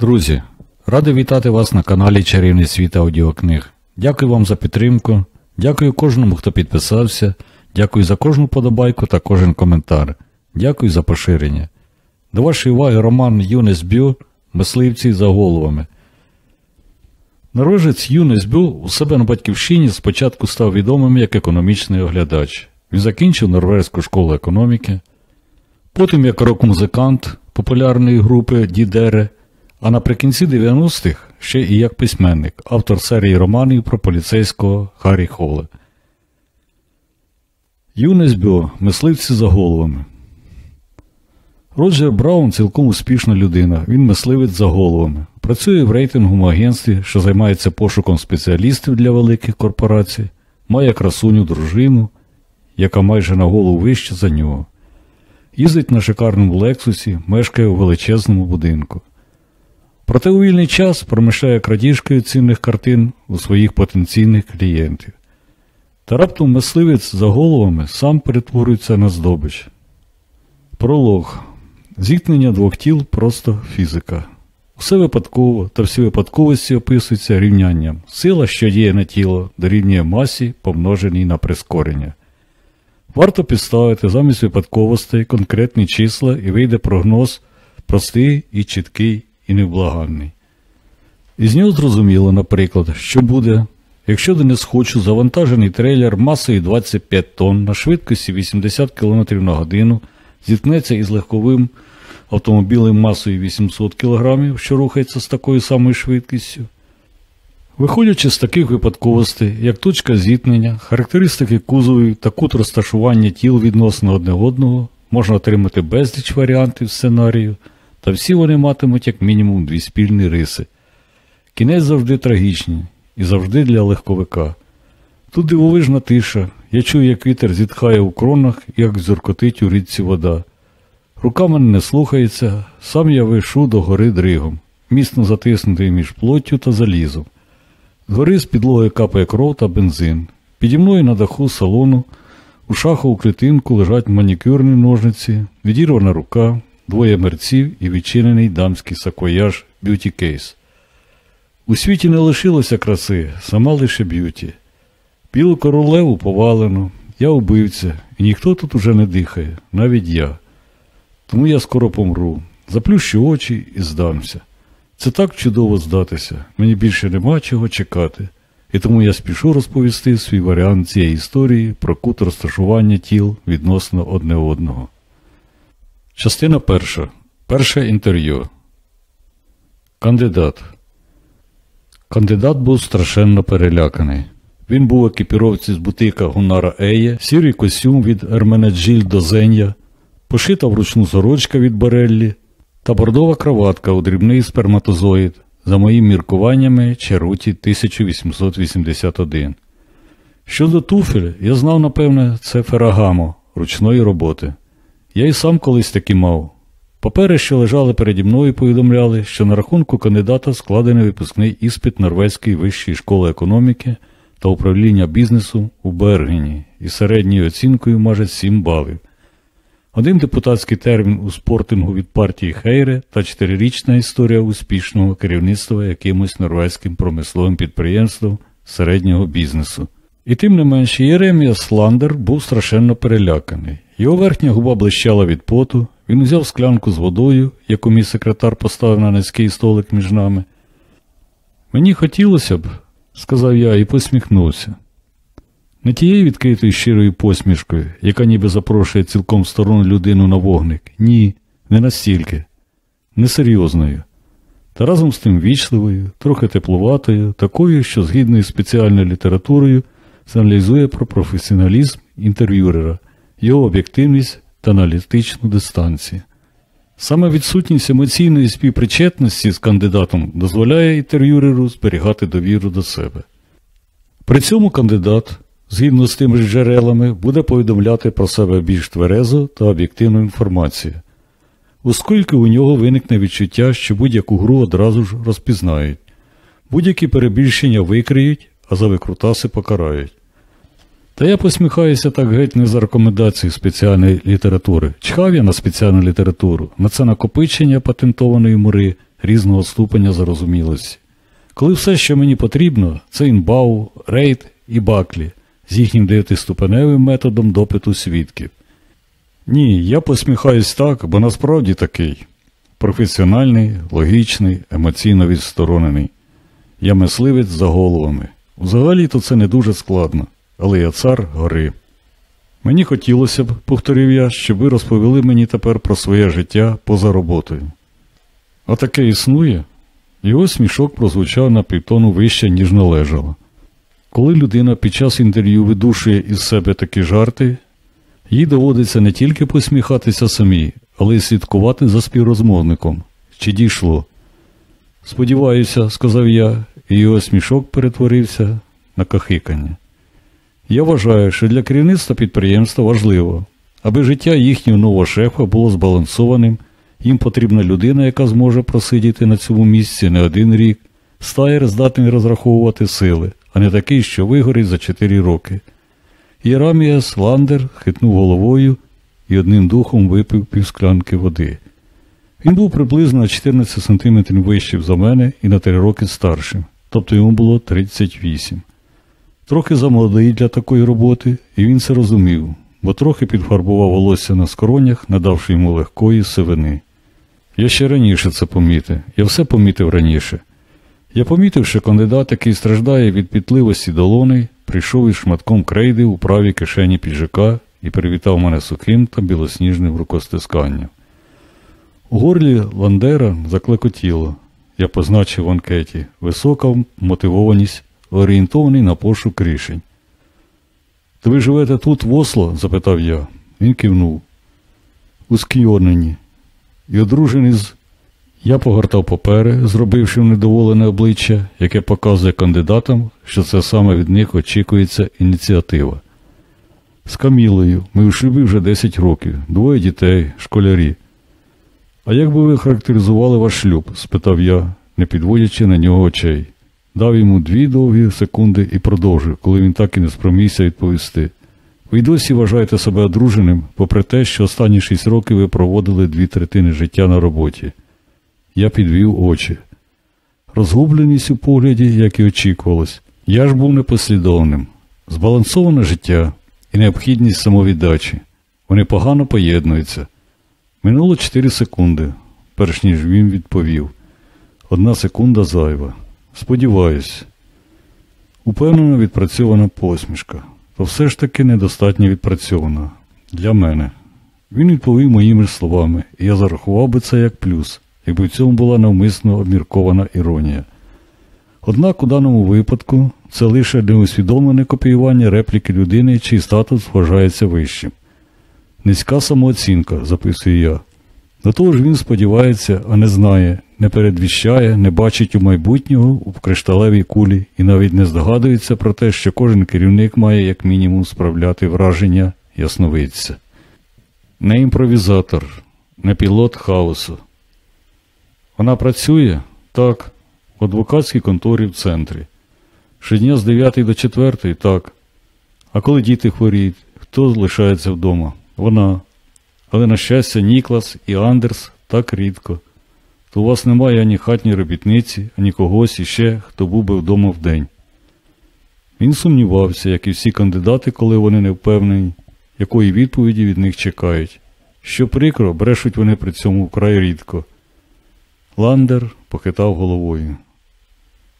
Друзі, радий вітати вас на каналі Чарівний світ аудіокниг. Дякую вам за підтримку, дякую кожному, хто підписався, дякую за кожну подобайку та кожен коментар. Дякую за поширення. До вашої уваги роман Юнес Бю Мисливці за головами. Норвежець Юнес Бю у себе на батьківщині спочатку став відомим як економічний оглядач. Він закінчив Норвезьку школу економіки, потім як рок-музикант популярної групи Дідере, а наприкінці 90-х ще і як письменник, автор серії романів про поліцейського Харрі Холла. Юнес Бьо мисливці за головами. Роджер Браун цілком успішна людина, він мисливець за головами. Працює в рейтинговому агентстві, що займається пошуком спеціалістів для великих корпорацій, має красуню дружину, яка майже на голову вище за нього. Їздить на шикарному лексусі, мешкає у величезному будинку. Проте у вільний час промишляє крадіжкою цінних картин у своїх потенційних клієнтів. Та раптом мисливець за головами сам перетворюється на здобич. Пролог. Зіткнення двох тіл просто фізика. Усе випадково та всі випадковості описуються рівнянням. Сила, що діє на тіло, дорівнює масі, помноженій на прискорення. Варто підставити замість випадковостей конкретні числа і вийде прогноз простий і чіткий і невблаганний. Із нього зрозуміло, наприклад, що буде, якщо до несхочу завантажений трейлер масою 25 тонн на швидкості 80 км на годину зіткнеться із легковим автомобілем масою 800 кг, що рухається з такою самою швидкістю. Виходячи з таких випадковостей, як точка зіткнення, характеристики кузову та кут розташування тіл відносно одне одного, можна отримати безліч варіантів сценарію, та всі вони матимуть як мінімум дві спільні риси. Кінець завжди трагічний і завжди для легковика. Тут дивовижна тиша, я чую, як вітер зітхає у кронах, як зюркотить у річці вода. Рука мене не слухається, сам я вишу до гори дригом, міцно затиснутий між плоттю та залізом. Згори з підлоги капає кров та бензин. Піді мною на даху салону, у шахову клітинку лежать манікюрні ножниці, відірвана рука, двоє мерців і відчинений дамський саквояж beauty case. У світі не лишилося краси, сама лише beauty. Білу королеву повалено, я убивця, і ніхто тут уже не дихає, навіть я. Тому я скоро помру, заплющу очі і здамся. Це так чудово здатися, мені більше нема чого чекати, і тому я спішу розповісти свій варіант цієї історії про кут розташування тіл відносно одне одного. Частина перша. Перше інтерв'ю. Кандидат. Кандидат був страшенно переляканий. Він був екіпіровці з бутика Гунара Еє, сірий костюм від Ерменеджіль до Зеня, пошита вручну сорочка від Бареллі та бордова кроватка у дрібний сперматозоїд, за моїми міркуваннями Черуті 1881. Щодо туфель, я знав, напевне, це ферагамо ручної роботи. Я й сам колись таки мав. Папери, що лежали переді мною, повідомляли, що на рахунку кандидата складений випускний іспит Норвезької вищої школи економіки та управління бізнесу у Бергені із середньою оцінкою майже 7 балів. Один депутатський термін у спортингу від партії Хейре та чотирирічна історія успішного керівництва якимось норвезьким промисловим підприємством середнього бізнесу. І тим не менше Єремія Сландер був страшенно переляканий. Його верхня губа блищала від поту, він взяв склянку з водою, яку мій секретар поставив на низький столик між нами. Мені хотілося б, сказав я і посміхнувся. Не тією відкритою щирою посмішкою, яка ніби запрошує цілком сторону людину на вогник. Ні, не настільки, несерйозною. Та разом з тим вічливою, трохи теплуватою, такою, що згідно із спеціальною літературою сигналізує про професіоналізм інтерв'юрера, його об'єктивність та аналітичну дистанцію. Саме відсутність емоційної співпричетності з кандидатом дозволяє інтерв'юреру зберігати довіру до себе. При цьому кандидат згідно з тими ж джерелами, буде повідомляти про себе більш тверезу та об'єктивну інформацію, оскільки у нього виникне відчуття, що будь-яку гру одразу ж розпізнають, будь-які перебільшення викриють, а за викрутаси покарають. Та я посміхаюся так геть не за рекомендацію спеціальної літератури. Чхав я на спеціальну літературу, на це накопичення патентованої мури, різного ступеня зарозумілості. Коли все, що мені потрібно, це інбау, рейд і баклі з їхнім дев'ятиступеневим методом допиту свідків. Ні, я посміхаюсь так, бо насправді такий професіональний, логічний, емоційно відсторонений. Я мисливець за головами. Взагалі-то це не дуже складно, але я цар гори. Мені хотілося б, повторив я, щоб ви розповіли мені тепер про своє життя поза роботою. А таке існує? Його смішок прозвучав на півтону вище, ніж належало. Коли людина під час інтерв'ю видушує із себе такі жарти, їй доводиться не тільки посміхатися самій, але й слідкувати за співрозмовником. Чи дійшло? Сподіваюся, сказав я, і його смішок перетворився на кахикання. Я вважаю, що для керівництва підприємства важливо, аби життя їхнього нового шефа було збалансованим, їм потрібна людина, яка зможе просидіти на цьому місці не один рік, стаєр здатний розраховувати сили, а не такий, що вигорить за чотири роки. Єраміас Ландер хитнув головою і одним духом випив півсклянки води. Він був приблизно на 14 сантиметрів вищим за мене і на 3 роки старшим, тобто йому було 38. Трохи замолодий для такої роботи, і він це розумів, бо трохи підфарбував волосся на скоронях, надавши йому легкої сивини. Я ще раніше це помітив, я все помітив раніше. Я помітив, що кандидат, який страждає від пітливості долони, прийшов із шматком крейди у правій кишені піджака і привітав мене сухим та білосніжним рукостисканням. У горлі Ландера заклекотіло. Я позначив в анкеті висока мотивованість, орієнтований на пошук рішень. То ви живете тут, в Осло? запитав я. Він кивнув. У Скйонені. І одружений з. Я погортав папери, зробивши недоволене обличчя, яке показує кандидатам, що це саме від них очікується ініціатива. З Камілою ми у шлюбі вже 10 років, двоє дітей, школярі. А як би ви характеризували ваш шлюб? спитав я, не підводячи на нього очей. Дав йому дві довгі секунди і продовжив, коли він так і не спромігся відповісти. Ви й досі вважаєте себе одруженим, попри те, що останні шість років ви проводили дві третини життя на роботі. Я підвів очі. Розгубленість у погляді, як і очікувалось, я ж був непослідовним. Збалансоване життя і необхідність самовіддачі. Вони погано поєднуються. Минуло чотири секунди, перш ніж він відповів. Одна секунда зайва. Сподіваюсь. Упевнено відпрацьована посмішка, то все ж таки недостатньо відпрацьована. Для мене. Він відповів моїми ж словами, і я зарахував би це як плюс, якби в цьому була навмисно обміркована іронія. Однак у даному випадку це лише неусвідомлене копіювання репліки людини, чий статус вважається вищим. Низька самооцінка, записую я. До того ж він сподівається, а не знає, не передвіщає, не бачить у майбутнього у кришталевій кулі і навіть не здогадується про те, що кожен керівник має як мінімум справляти враження ясновидця. Не імпровізатор, не пілот хаосу. Вона працює так, в адвокатській конторі в центрі. Щодня з 9 до 4, так. А коли діти хворіють, хто лишається вдома? Вона. Але, на щастя, Ніклас і Андерс так рідко. То у вас немає ані хатньої робітниці, ані когось іще, хто був би вдома вдень. Він сумнівався, як і всі кандидати, коли вони не впевнені, якої відповіді від них чекають. Що прикро, брешуть вони при цьому вкрай рідко. Ландер похитав головою.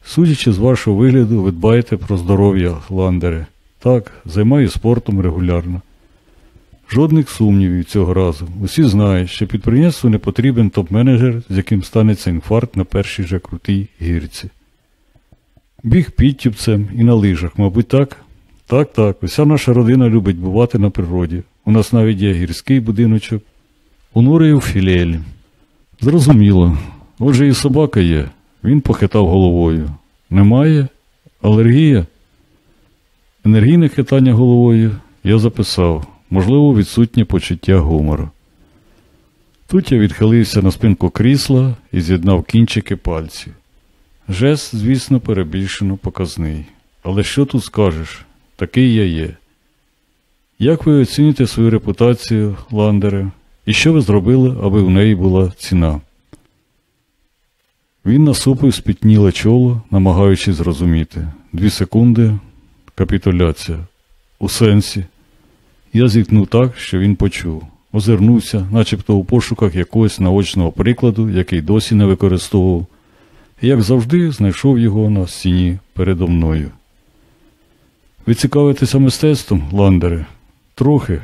Судячи з вашого вигляду, ви дбаєте про здоров'я, Ландере. Так, займаю спортом регулярно. Жодних сумнівів цього разу. Усі знають, що підприємству не потрібен топ-менеджер, з яким станеться інфаркт на першій же крутій гірці. Біг підтюпцем і на лижах, мабуть, так? Так, так. Уся наша родина любить бувати на природі. У нас навіть є гірський будиночок. У Нури у філіелі. Зрозуміло. Отже, і собака є. Він похитав головою. Немає? Алергія? Енергійне хитання головою я записав можливо, відсутнє почуття гумору. Тут я відхилився на спинку крісла і з'єднав кінчики пальців. Жест, звісно, перебільшено показний. Але що тут скажеш? Такий я є. Як ви оціните свою репутацію, Ландере, і що ви зробили, аби в неї була ціна? Він насупив спітніле чоло, намагаючись зрозуміти. Дві секунди капітуляція. У сенсі. Я зіткнув так, що він почув. Озирнувся, начебто у пошуках якогось наочного прикладу, який досі не використовував, і, як завжди, знайшов його на стіні передо мною. Ви цікавитеся мистецтвом, ландере? Трохи.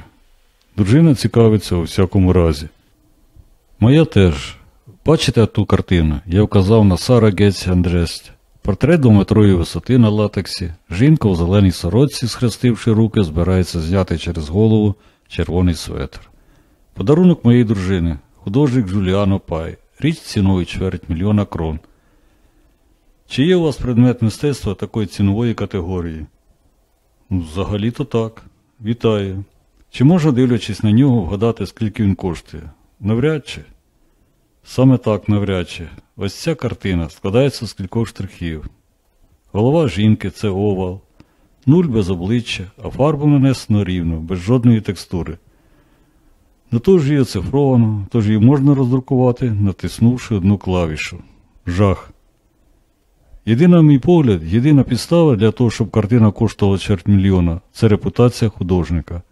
Дружина цікавиться у всякому разі. Моя теж. Бачите ту картину? Я вказав на Сара Гетць Андрест. Портрет двометрової висоти на латексі. Жінка у зеленій сорочці, схрестивши руки, збирається зняти через голову червоний светр. Подарунок моєї дружини, художник Джуліано Пай, річ ціною чверть мільйона крон. Чи є у вас предмет мистецтва такої цінової категорії? Ну, Взагалі-то так. Вітаю. Чи можна, дивлячись на нього, вгадати, скільки він коштує? Навряд чи. Саме так навряд чи. Ось ця картина складається з кількох штрихів. Голова жінки це овал, нуль без обличчя, а фарбу нанесено рівно, без жодної текстури. Ну то ж її оцифровано, тож її можна роздрукувати, натиснувши одну клавішу. Жах. Єдина, мій погляд, єдина підстава для того, щоб картина коштувала чверть мільйона це репутація художника.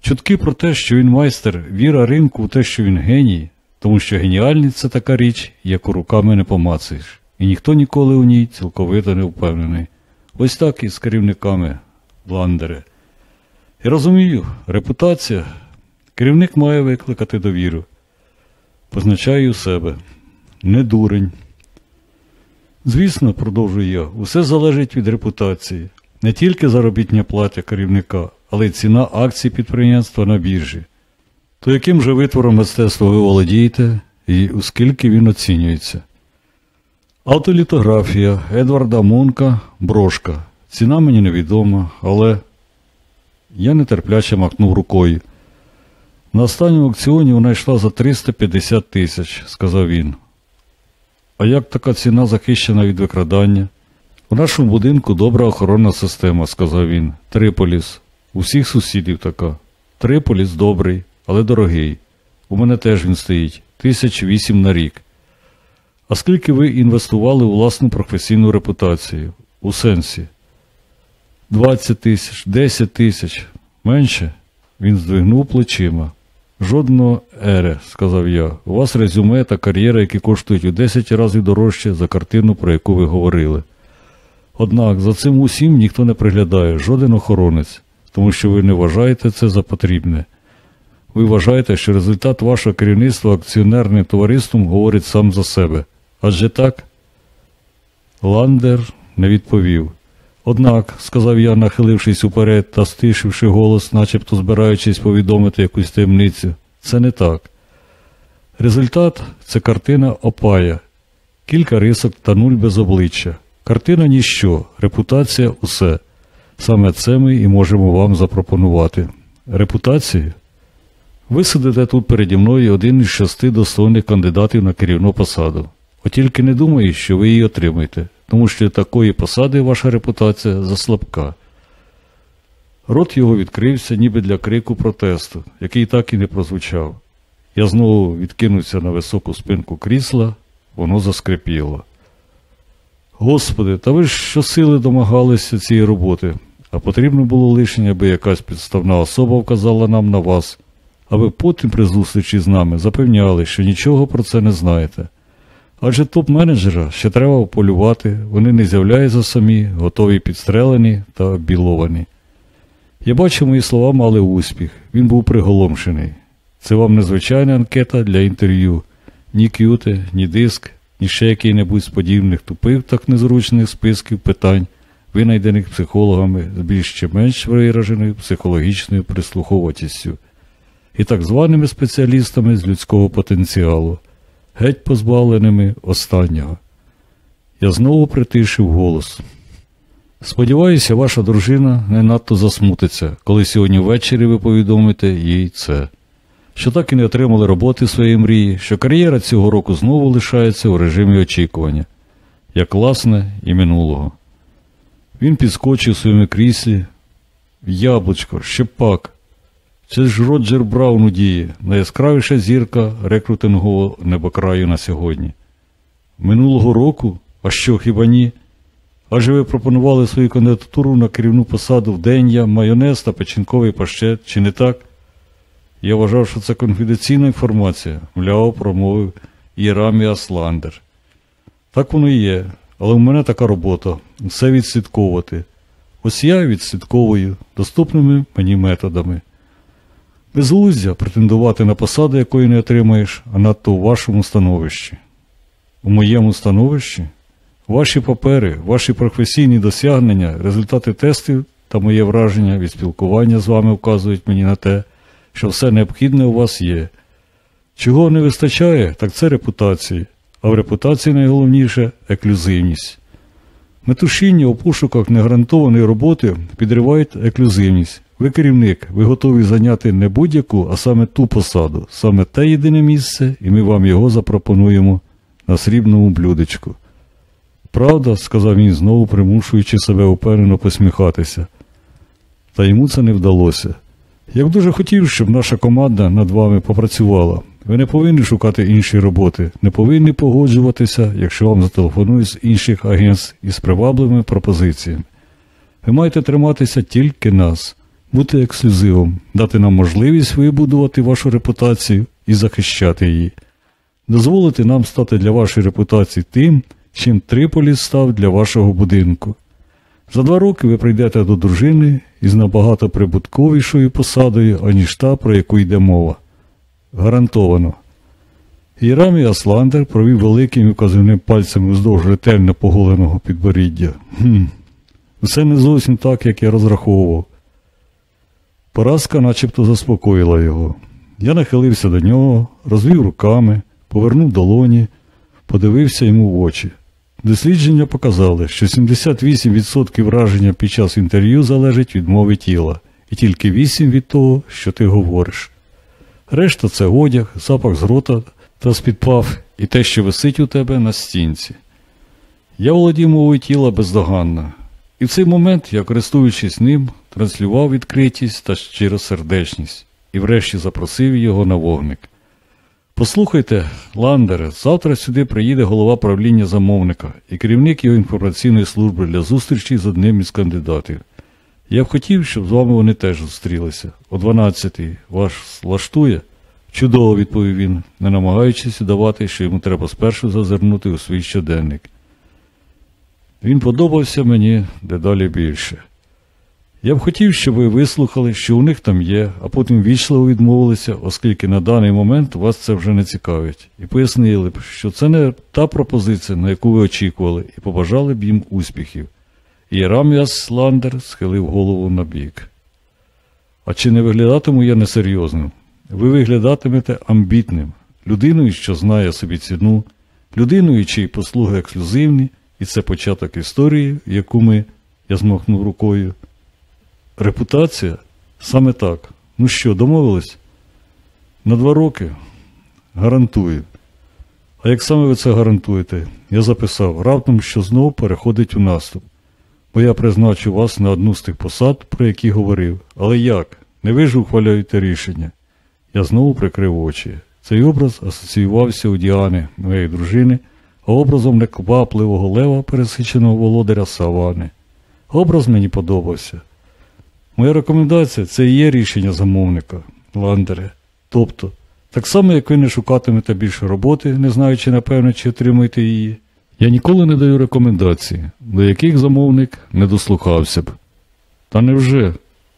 Чутки про те, що він майстер, віра ринку в те, що він геній, тому що геніальність це така річ, яку руками не помацаєш, і ніхто ніколи у ній цілковито не впевнений. Ось так і з керівниками бландери. Я розумію, репутація. Керівник має викликати довіру. Позначаю себе. Не дурень. Звісно, продовжую я, усе залежить від репутації. Не тільки заробітня платя керівника, але й ціна акцій підприємства на біржі. То яким же витвором мистецтва ви володієте і оскільки він оцінюється? Автолітографія Едварда Мунка брошка. Ціна мені невідома, але я нетерпляче махнув рукою. На останньому аукціоні вона йшла за 350 тисяч, сказав він. А як така ціна захищена від викрадання? У нашому будинку добра охоронна система, сказав він. Триполіс. У всіх сусідів така. Триполіс добрий, але дорогий. У мене теж він стоїть. Тисяч вісім на рік. А скільки ви інвестували у власну професійну репутацію? У сенсі? 20 тисяч, 10 тисяч. Менше? Він здвигнув плечима. Жодного ере, сказав я. У вас резюме та кар'єра, які коштують у 10 разів дорожче за картину, про яку ви говорили. Однак за цим усім ніхто не приглядає, жоден охоронець, тому що ви не вважаєте це за потрібне. Ви вважаєте, що результат вашого керівництва акціонерним товариством говорить сам за себе. Адже так? Ландер не відповів. Однак, сказав я, нахилившись уперед та стишивши голос, начебто збираючись повідомити якусь таємницю, це не так. Результат це картина опая, кілька рисок та нуль без обличчя. Картина ніщо, репутація усе. Саме це ми і можемо вам запропонувати. Репутацію? Ви сидите тут переді мною один із шести достойних кандидатів на керівну посаду. От тільки не думаю, що ви її отримаєте, тому що такої посади ваша репутація заслабка. Рот його відкрився, ніби для крику протесту, який так і не прозвучав. Я знову відкинувся на високу спинку крісла, воно заскрипіло. Господи, та ви ж щосили домагалися цієї роботи, а потрібно було лише, аби якась підставна особа вказала нам на вас, а ви потім при зустрічі з нами запевняли, що нічого про це не знаєте. Адже топ-менеджера ще треба полювати, вони не з'являються самі, готові підстрелені та обіловані. Я бачу, мої слова мали успіх, він був приголомшений. Це вам незвичайна анкета для інтерв'ю, ні кюте, ні диск, ні ще який-небудь з подібних тупих так незручних списків питань, винайдених психологами з більш чи менш вираженою психологічною прислуховуватістю і так званими спеціалістами з людського потенціалу, геть позбавленими останнього. Я знову притишив голос. Сподіваюся, ваша дружина не надто засмутиться, коли сьогодні ввечері ви повідомите їй це, що так і не отримали роботи своєї мрії, що кар'єра цього року знову лишається у режимі очікування, як власне і минулого. Він підскочив у своєму кріслі. Яблучко, щепак. Це ж Роджер Браун у дії, найяскравіша зірка рекрутингового небокраю на сьогодні. Минулого року? А що, хіба ні? Адже ви пропонували свою кандидатуру на керівну посаду в Ден'я, майонез та печінковий паштет, чи не так? Я вважав, що це конфіденційна інформація, мляво промовив Єрамі Асландер. Так воно і є, але в мене така робота все відслідковувати. Ось я відслідковую доступними мені методами. Безглуздя претендувати на посаду, якої не отримаєш, а надто у вашому становищі. У моєму становищі ваші папери, ваші професійні досягнення, результати тестів та моє враження від спілкування з вами вказують мені на те, що все необхідне у вас є. Чого не вистачає, так це репутації, а в репутації найголовніше еклюзивність. Метушіння у пошуках негарантованої роботи підривають еклюзивність. Ви керівник, ви готові зайняти не будь-яку, а саме ту посаду, саме те єдине місце, і ми вам його запропонуємо на срібному блюдечку. Правда, сказав він, знову примушуючи себе упевнено посміхатися. Та йому це не вдалося. Я б дуже хотів, щоб наша команда над вами попрацювала. Ви не повинні шукати інші роботи, не повинні погоджуватися, якщо вам зателефонують з інших агентств із привабливими пропозиціями. Ви маєте триматися тільки нас, бути ексклюзивом, дати нам можливість вибудувати вашу репутацію і захищати її. Дозволити нам стати для вашої репутації тим, чим Триполіс став для вашого будинку. За два роки ви прийдете до дружини із набагато прибутковішою посадою, аніж та, про яку йде мова. Гарантовано. Ірамі Асландер провів великим і вказівним пальцем вздовж ретельно поголеного підборіддя. Хм, Все не зовсім так, як я розраховував. Поразка начебто заспокоїла його. Я нахилився до нього, розвів руками, повернув долоні, подивився йому в очі. Дослідження показали, що 78% враження під час інтерв'ю залежить від мови тіла, і тільки 8% від того, що ти говориш. Решта це одяг, запах з рота та з-під пав і те, що висить у тебе на стінці. Я володів мовою тіла бездоганно, і в цей момент я, користуючись ним, транслював відкритість та щиросердечність і врешті запросив його на вогник. Послухайте, Ландере, завтра сюди приїде голова правління замовника і керівник його інформаційної служби для зустрічі з одним із кандидатів. Я б хотів, щоб з вами вони теж зустрілися. О 12-й ваш влаштує? Чудово, відповів він, не намагаючись удавати, що йому треба спершу зазирнути у свій щоденник. Він подобався мені дедалі більше. Я б хотів, щоб ви вислухали, що у них там є, а потім вічливо відмовилися, оскільки на даний момент вас це вже не цікавить, і пояснили б, що це не та пропозиція, на яку ви очікували, і побажали б їм успіхів. І Рам'яс Ландер схилив голову на бік. А чи не виглядатиму я несерйозним? Ви виглядатимете амбітним, людиною, що знає собі ціну, людиною, чиї послуги ексклюзивні, і це початок історії, яку ми, я змахнув рукою. Репутація? Саме так. Ну що, домовились? На два роки? Гарантую. А як саме ви це гарантуєте? Я записав раптом, що знову переходить у наступ. Бо я призначу вас на одну з тих посад, про які говорив. Але як? Не ви ж ухваляєте рішення. Я знову прикрив очі. Цей образ асоціювався у Діани, моєї дружини, а образом неквапливого лева, пересиченого володаря Савани. Образ мені подобався. Моя рекомендація це і є рішення замовника, Ландере. Тобто, так само, як ви не шукатимете більше роботи, не знаючи, напевно, чи отримуєте її, я ніколи не даю рекомендації, до яких замовник не дослухався б. Та невже?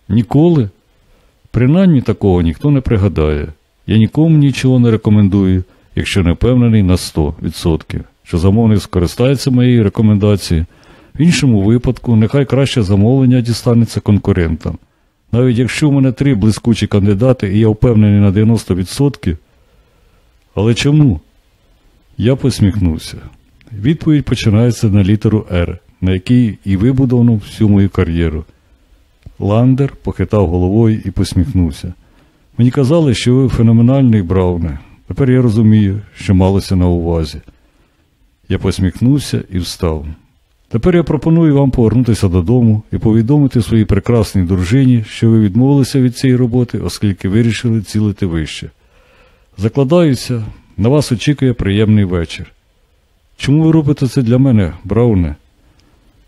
Ніколи? Принаймні такого ніхто не пригадає. Я нікому нічого не рекомендую, якщо не впевнений на 100%, що замовник скористається моєю рекомендацією. В іншому випадку, нехай краще замовлення дістанеться конкурентам. Навіть якщо в мене три блискучі кандидати і я впевнений на 90%. Але чому? Я посміхнувся. Відповідь починається на літеру Р, на якій і вибудовано всю мою кар'єру. Ландер похитав головою і посміхнувся. Мені казали, що ви феноменальний Брауне. Тепер я розумію, що малося на увазі. Я посміхнувся і встав. Тепер я пропоную вам повернутися додому і повідомити своїй прекрасній дружині, що ви відмовилися від цієї роботи, оскільки вирішили цілити вище. Закладаюся, на вас очікує приємний вечір. Чому ви робите це для мене, Брауне?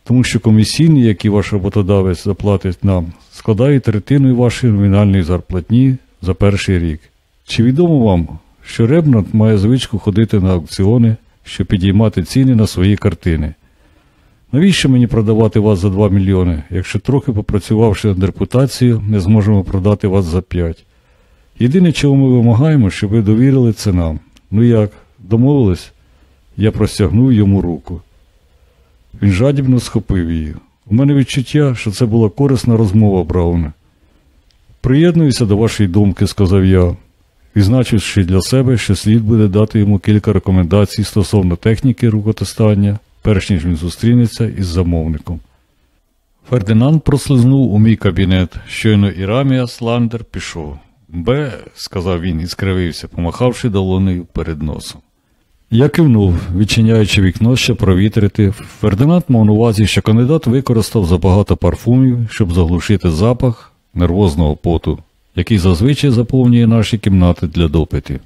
Тому що комісійні, які ваш роботодавець заплатить нам, складають третину вашої номінальної зарплатні за перший рік. Чи відомо вам, що Рембрандт має звичку ходити на аукціони, щоб підіймати ціни на свої картини? Навіщо мені продавати вас за 2 мільйони, якщо трохи попрацювавши над репутацією, не зможемо продати вас за 5? Єдине, чого ми вимагаємо, щоб ви довірили це нам. Ну як, домовились? Я простягнув йому руку. Він жадібно схопив її. У мене відчуття, що це була корисна розмова, Брауне. Приєднуюся до вашої думки, сказав я, відзначивши для себе, що слід буде дати йому кілька рекомендацій стосовно техніки рукотестання, перш ніж він зустрінеться із замовником. Фердинанд прослизнув у мій кабінет, щойно Іраміас Ландер пішов. Бе, сказав він і скривився, помахавши долонею перед носом. Я кивнув, відчиняючи вікно, щоб провітрити. Фердинанд мав на увазі, що кандидат використав забагато парфумів, щоб заглушити запах нервозного поту, який зазвичай заповнює наші кімнати для допитів.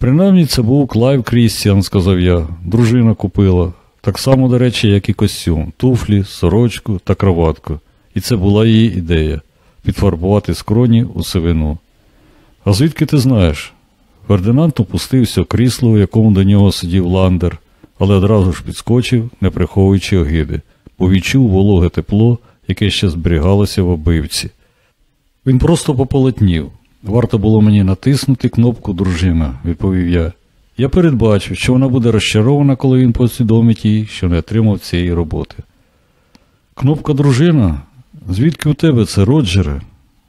Принаймні це був Клайв Крістіан, сказав я, дружина купила, так само, до речі, як і костюм, туфлі, сорочку та краватку. І це була її ідея підфарбувати скроні у сивину. А звідки ти знаєш? Фердинанд опустився в крісло, у якому до нього сидів ландер, але одразу ж підскочив, не приховуючи огиди, бо відчув вологе тепло, яке ще зберігалося в обивці. Він просто пополотнів. Варто було мені натиснути кнопку дружина, відповів я. Я передбачив, що вона буде розчарована, коли він посвідомить їй, що не отримав цієї роботи. Кнопка дружина? Звідки у тебе це, Роджере?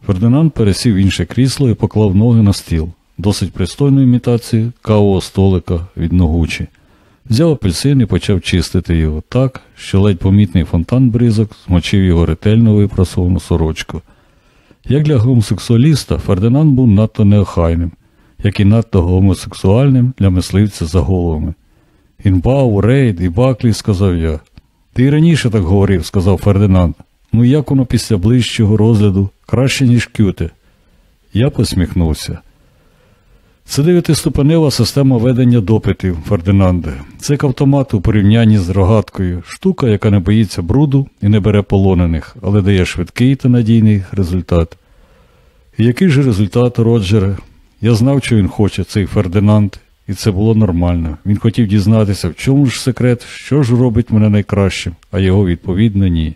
Фердинанд пересів інше крісло і поклав ноги на стіл, досить пристойну імітацію кавового столика від ногучі. Взяв апельсин і почав чистити його так, що ледь помітний фонтан бризок змочив його ретельно випрасовану сорочку. Як для гомосексуаліста, Фердинанд був надто неохайним, як і надто гомосексуальним для мисливця за головами. Інбау, Рейд і Баклі, сказав я. Ти раніше так говорив, сказав Фердинанд. Ну як воно після ближчого розгляду краще, ніж кюте? Я посміхнувся. Це дев'ятиступенева система ведення допитів, Фердинанде. Це автомат у порівнянні з рогаткою, штука, яка не боїться бруду і не бере полонених, але дає швидкий та надійний результат. І який же результат, Роджере? Я знав, що він хоче, цей Фердинанд, і це було нормально. Він хотів дізнатися, в чому ж секрет, що ж робить мене найкращим, а його відповідно ні.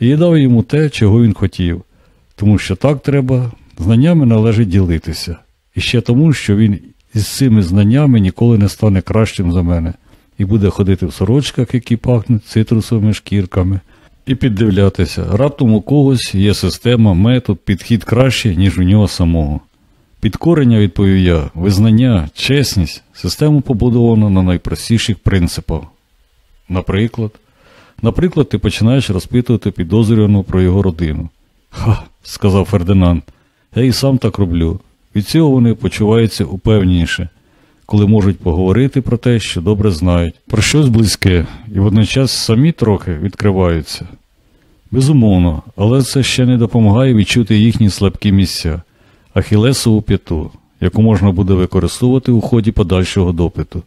І я дав йому те, чого він хотів, тому що так треба, знаннями належить ділитися. І ще тому, що він із цими знаннями ніколи не стане кращим за мене і буде ходити в сорочках, які пахнуть цитрусовими шкірками, і піддивлятися. Раптом у когось є система, метод, підхід краще, ніж у нього самого. Підкорення, відповів я, визнання, чесність, систему побудовано на найпростіших принципах. Наприклад, наприклад, ти починаєш розпитувати підозрюваного про його родину. Ха, сказав Фердинанд, я і сам так роблю. Від цього вони почуваються упевніше, коли можуть поговорити про те, що добре знають, про щось близьке, і водночас самі трохи відкриваються. Безумовно, але це ще не допомагає відчути їхні слабкі місця, ахілесову п'яту, яку можна буде використовувати у ході подальшого допиту.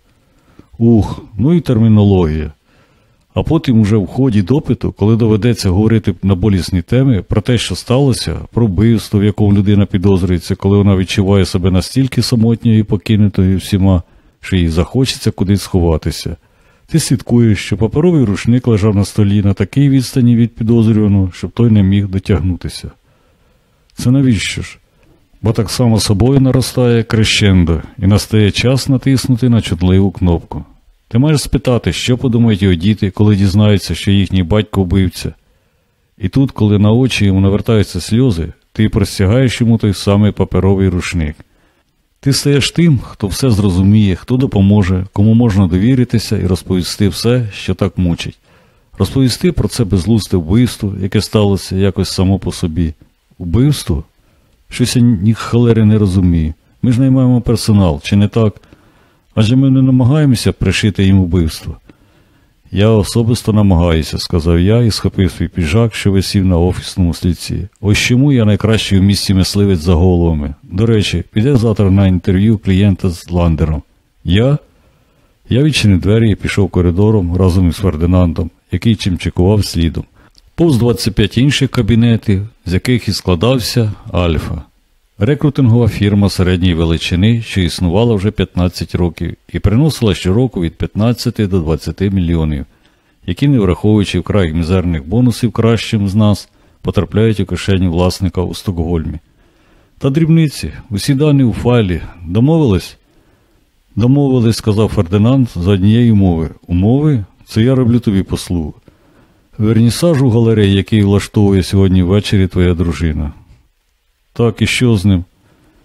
Ух, ну і термінологія. А потім уже в ході допиту, коли доведеться говорити на болісні теми про те, що сталося, про вбивство, в якому людина підозрюється, коли вона відчуває себе настільки самотньою і покинутою всіма, що їй захочеться кудись сховатися. Ти слідкуєш, що паперовий рушник лежав на столі на такій відстані від підозрюваного, щоб той не міг дотягнутися. Це навіщо ж? Бо так само собою наростає крещендо і настає час натиснути на чутливу кнопку. Ти маєш спитати, що подумають його діти, коли дізнаються, що їхній батько вбивця. І тут, коли на очі йому навертаються сльози, ти простягаєш йому той самий паперовий рушник. Ти стаєш тим, хто все зрозуміє, хто допоможе, кому можна довіритися і розповісти все, що так мучить. Розповісти про це безглузде вбивство, яке сталося якось само по собі. Вбивство? Щось я ні халери не розумію. Ми ж наймаємо персонал, чи не так? Адже ми не намагаємося пришити їм вбивство. Я особисто намагаюся, сказав я і схопив свій піджак, що висів на офісному слідці. Ось чому я найкращий у місті мисливець за головами. До речі, піде завтра на інтерв'ю клієнта з ландером. Я? Я відчинив двері і пішов коридором разом із Фердинандом, який чимчикував слідом. Повз 25 інших кабінетів, з яких і складався Альфа. Рекрутингова фірма середньої величини, що існувала вже 15 років, і приносила щороку від 15 до 20 мільйонів, які, не враховуючи вкрай мізерних бонусів кращим з нас, потрапляють у кишеню власника у Стокгольмі. Та дрібниці, усі дані у файлі. Домовились? Домовились, сказав Фердинанд за однієї умови. Умови? Це я роблю тобі послугу. Вернісаж у галереї, який влаштовує сьогодні ввечері твоя дружина. Так, і що з ним?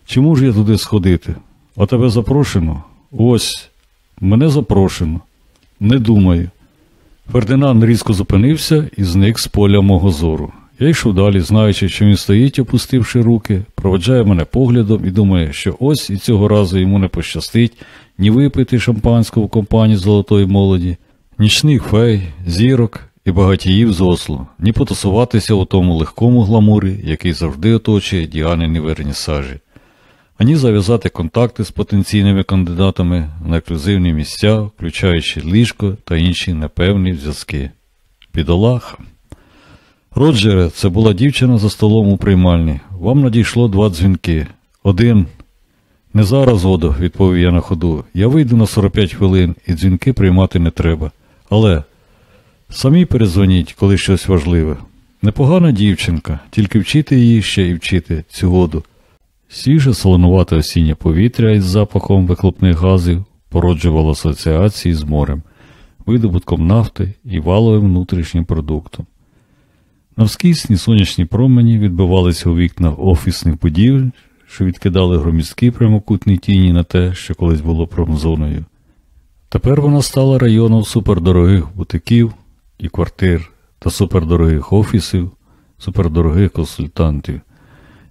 Чи можу я туди сходити? А тебе запрошено? Ось, мене запрошено. Не думаю. Фердинанд різко зупинився і зник з поля мого зору. Я йшов далі, знаючи, що він стоїть, опустивши руки, проводжає мене поглядом і думає, що ось і цього разу йому не пощастить ні випити шампанського в компанії золотої молоді, нічних фей, зірок і багатіїв з Осло, ні потусуватися у тому легкому гламурі, який завжди оточує Діани вернісажі, ані зав'язати контакти з потенційними кандидатами на ексклюзивні місця, включаючи ліжко та інші непевні зв'язки. Бідолаха. Роджере, це була дівчина за столом у приймальні. Вам надійшло два дзвінки. Один. Не зараз, Одо, відповів я на ходу. Я вийду на 45 хвилин і дзвінки приймати не треба. Але самі перезвоніть, коли щось важливе. Непогана дівчинка, тільки вчити її ще і вчити цю воду. Свіже солонувате осіннє повітря із запахом вихлопних газів породжувало асоціації з морем, видобутком нафти і валовим внутрішнім продуктом. Навскісні сонячні промені відбивалися у вікнах офісних будівель, що відкидали громіздкі прямокутні тіні на те, що колись було промзоною. Тепер вона стала районом супердорогих бутиків і квартир та супердорогих офісів, супердорогих консультантів.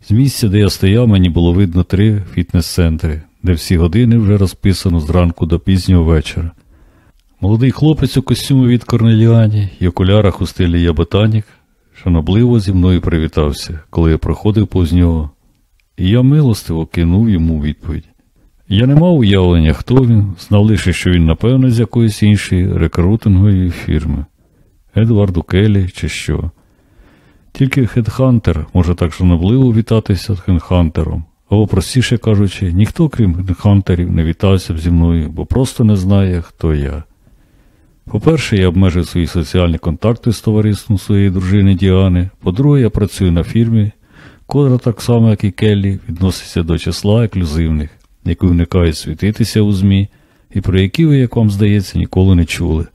З місця, де я стояв, мені було видно три фітнес-центри, де всі години вже розписано зранку до пізнього вечора. Молодий хлопець у костюмі від Корнеліані і окулярах у стилі Я ботанік шанобливо зі мною привітався, коли я проходив повз нього, і я милостиво кинув йому відповідь. Я не мав уявлення, хто він, знав лише, що він, напевно, з якоїсь іншої рекрутингової фірми, Едварду Келі чи що. Тільки хедхантер може так шанобливо вітатися з хедхантером, або, простіше кажучи, ніхто, крім хедхантерів, не вітався б зі мною, бо просто не знає, хто я. По-перше, я обмежив свої соціальні контакти з товариством своєї дружини Діани. По-друге, я працюю на фірмі, котра так само, як і Келлі, відноситься до числа еклюзивних, які уникають світитися у ЗМІ, і про які ви, як вам здається, ніколи не чули.